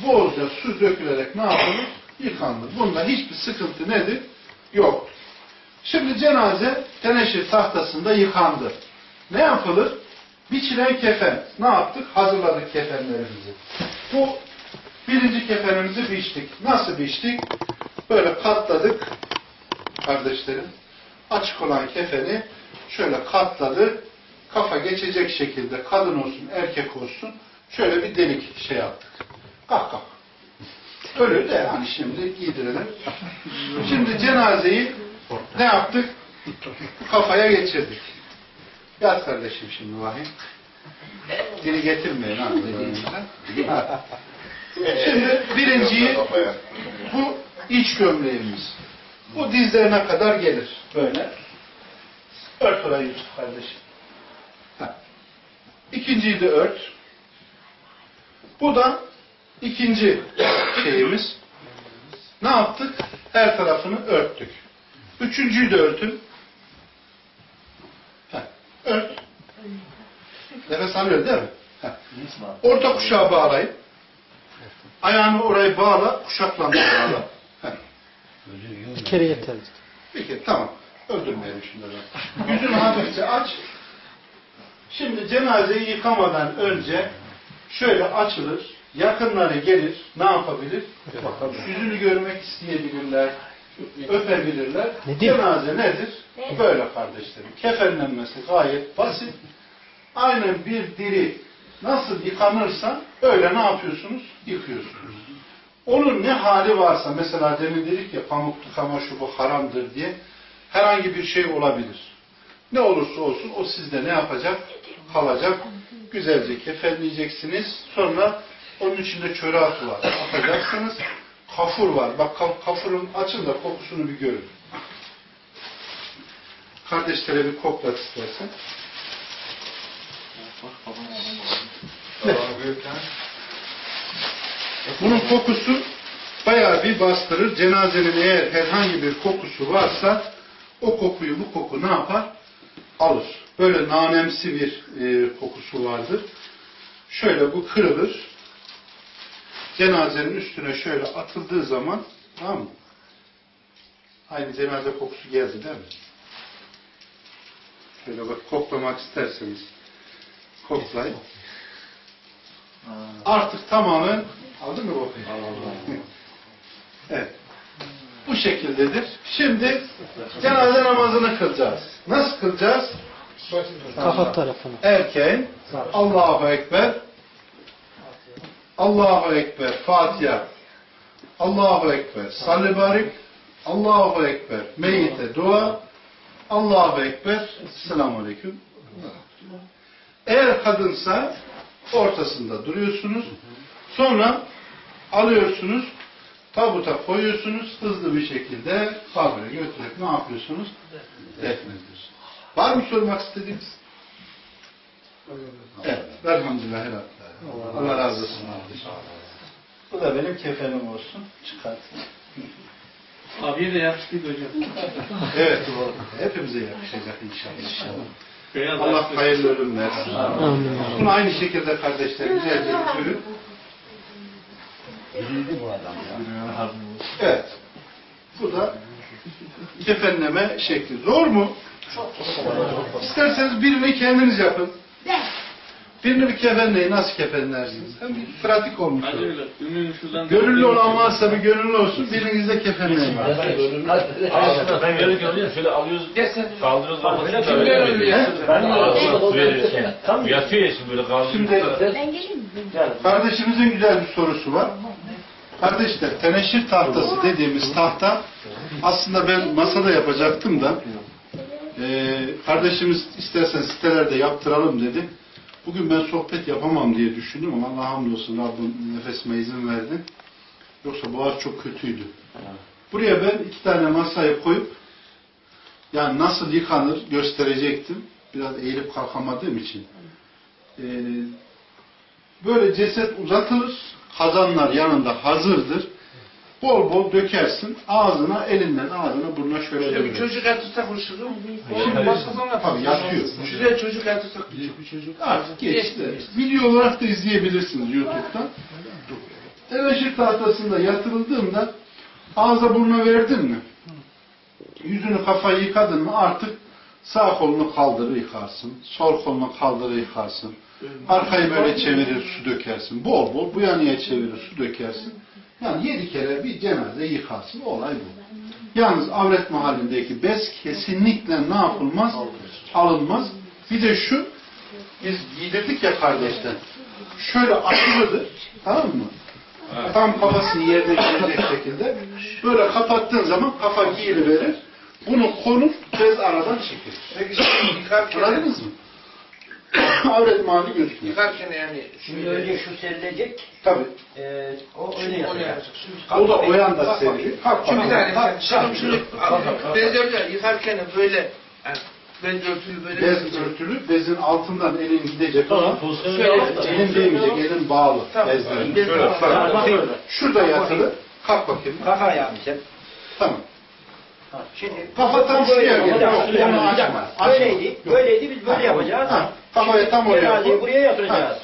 bolca su dökülerek ne yapılır? Yıkanır. Bunda hiçbir sıkıntı nedir? Yok. Şimdi cenaze teneşir tahtasında yıkandı. Ne yapılır? Biçilen kefen. Ne yaptık? Hazırladık kefenlerimizi. Bu birinci kefenimizi biçtik. Nasıl biçtik? Böyle katladık kardeşlerim. Açık olan kefeni şöyle katladık. Kafa geçecek şekilde kadın olsun, erkek olsun şöyle bir delik şey yaptık. Kalk kalk. Öyle de yani şimdi giydirelim. Şimdi cenazeyi ne yaptık? Kafaya geçirdik. Yat kardeşim şimdi vahim. Dili getirmeyin ha. Şimdi birinciyi bu iç gömleğimiz. Bu dizlerine kadar gelir. Böyle. Ört orayı Yusuf kardeşim. İkinciyi de ört. Bu da ikinci şeyimiz. Ne yaptık? Her tarafını örttük. Üçüncüyü de örtün. Heh, ört. Nefes alıyor değil mi? Heh. Orta kuşağı bağlayın. Ayağını oraya bağla, kuşakla bağla. Heh. Bir kere yeter. Peki tamam. Öldürmeyelim şunları. Yüzünü hafifçe aç. Şimdi cenazeyi yıkamadan önce şöyle açılır. Yakınları gelir. Ne yapabilir? Yüzünü görmek isteyebilirler. Öpebilirler. Cenaze nedir? Böyle kardeşlerim. Kefenlenmesi gayet basit. Aynen bir diri nasıl yıkanırsa öyle ne yapıyorsunuz? Yıkıyorsunuz. Onun ne hali varsa mesela demin dedik ya pamuk tıkama şu bu haramdır diye herhangi bir şey olabilir. Ne olursa olsun o sizde ne yapacak? Kalacak. Güzelce kefenleyeceksiniz. Sonra onun içinde çöre atı var. Atacaksınız. Kafur var. Bak kaf- kafurun açın da kokusunu bir görün. Kardeşlere bir koklat istersen. Bunun kokusu bayağı bir bastırır. Cenazenin eğer herhangi bir kokusu varsa o kokuyu bu koku ne yapar? Alır. Böyle nanemsi bir e, kokusu vardır. Şöyle bu kırılır. Cenazenin üstüne şöyle atıldığı zaman tamam mı? Aynı cenaze kokusu geldi değil mi? Şöyle bak koklamak isterseniz koklayın. Artık tamamen aldın mı kokuyu? evet. Bu şekildedir. Şimdi cenaze namazını kılacağız. Nasıl kılacağız? Kafa tarafına. Erken Allahu Ekber Allahu Ekber Fatiha Allahu Ekber Salli Barik Allahu Ekber Meyyite dua Allahu Ekber Selamun Aleyküm Eğer kadınsa ortasında duruyorsunuz. Sonra alıyorsunuz tabuta koyuyorsunuz. Hızlı bir şekilde kabre götürüp ne yapıyorsunuz? Defnediyorsunuz. Var mı sormak istediğiniz? Evet. Elhamdülillah. helal. Allah razı olsun. kardeşim. Bu da benim kefenim olsun. Çıkartın. Abiye de yakıştıydı hocam. Evet. o Hepimize yakışacak inşallah. inşallah. Beyaz Allah hayırlı ölüm versin. Amin. Bunu aynı şekilde kardeşler güzelce götürün. Bildi bu adam ya. Evet. Bu da kefenleme şekli. Zor mu? İsterseniz birini kendiniz yapın. Birini bir kefenleyin. Nasıl kefenlersiniz? Hem bir pratik olmuş olur. Gönüllü olan varsa bir gönüllü olsun. Birinizde kefenleyin. Aslında ben böyle görüyorum. Şöyle alıyoruz, kaldırıyoruz böyle. gönüllü ya. De. Yatıyor ya şimdi böyle kaldırıyoruz. Ben geleyim mi? kardeşimizin güzel bir sorusu var. Kardeşler teneşir tahtası dediğimiz tahta aslında ben masada yapacaktım da eee, kardeşimiz istersen sitelerde yaptıralım dedi. Bugün ben sohbet yapamam diye düşündüm ama Allah hamdolsun Rabbim nefesime izin verdi. Yoksa boğaz çok kötüydü. Buraya ben iki tane masayı koyup yani nasıl yıkanır gösterecektim. Biraz eğilip kalkamadığım için. Eee Böyle ceset uzatılır. Kazanlar yanında hazırdır. Bol bol dökersin. Ağzına, elinden ağzına burnuna şöyle Bir dökersin. çocuk yatırsak hoşçakalın. Şimdi- Oğlum başkasına Tabii yatıyor. Şuraya çocuk yatırsak küçük bir çocuk. Artık geçti. Video olarak da izleyebilirsiniz YouTube'dan. Teneşir tahtasında yatırıldığında ağza burnuna verdin mi? Yüzünü kafayı yıkadın mı artık sağ kolunu kaldırır yıkarsın. Sol kolunu kaldırır yıkarsın. Arkayı böyle çevirir su dökersin. Bol bol bu yanıya çevirir su dökersin. Yani yedi kere bir cenaze yıkarsın. Olay bu. Yalnız avret mahallindeki bez kesinlikle ne yapılmaz? Alınmaz. Bir de şu biz giydirdik ya kardeşten. Şöyle açılıdır. Tamam mı? Tam kafasını yerde girecek şekilde. Böyle kapattığın zaman kafa giyiliverir. Bunu konur, bez aradan çekilir. Peki şimdi yıkarken, Anladınız mı? Avret mahalli gözüküyor. yıkarken yani Şimdi önce şu serilecek. Tabii. E, o öyle yapacak. O da o yanda. Kalk Şimdi bir tane, Kalk, şimdi kalk. şunu bezlerler yıkarken böyle yani bez örtülü böyle Bez örtülü, bezin altından elin gidecek Tamam, elin değmeyecek, elin bağlı. Tamam. Bezle. Bez Şöyle. Şurada yatılı. Kalk bakayım. Kafa yapacak. Tamam. Şimdi Kafa tam şuraya geliyor. Yok, Onu yok, açma. Böyleydi. Böyleydi biz böyle yapacağız. Ha, kafayı tam oraya koy. buraya yatıracağız.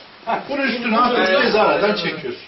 Bunu üstüne hafifçe bez aradan çekiyorsun.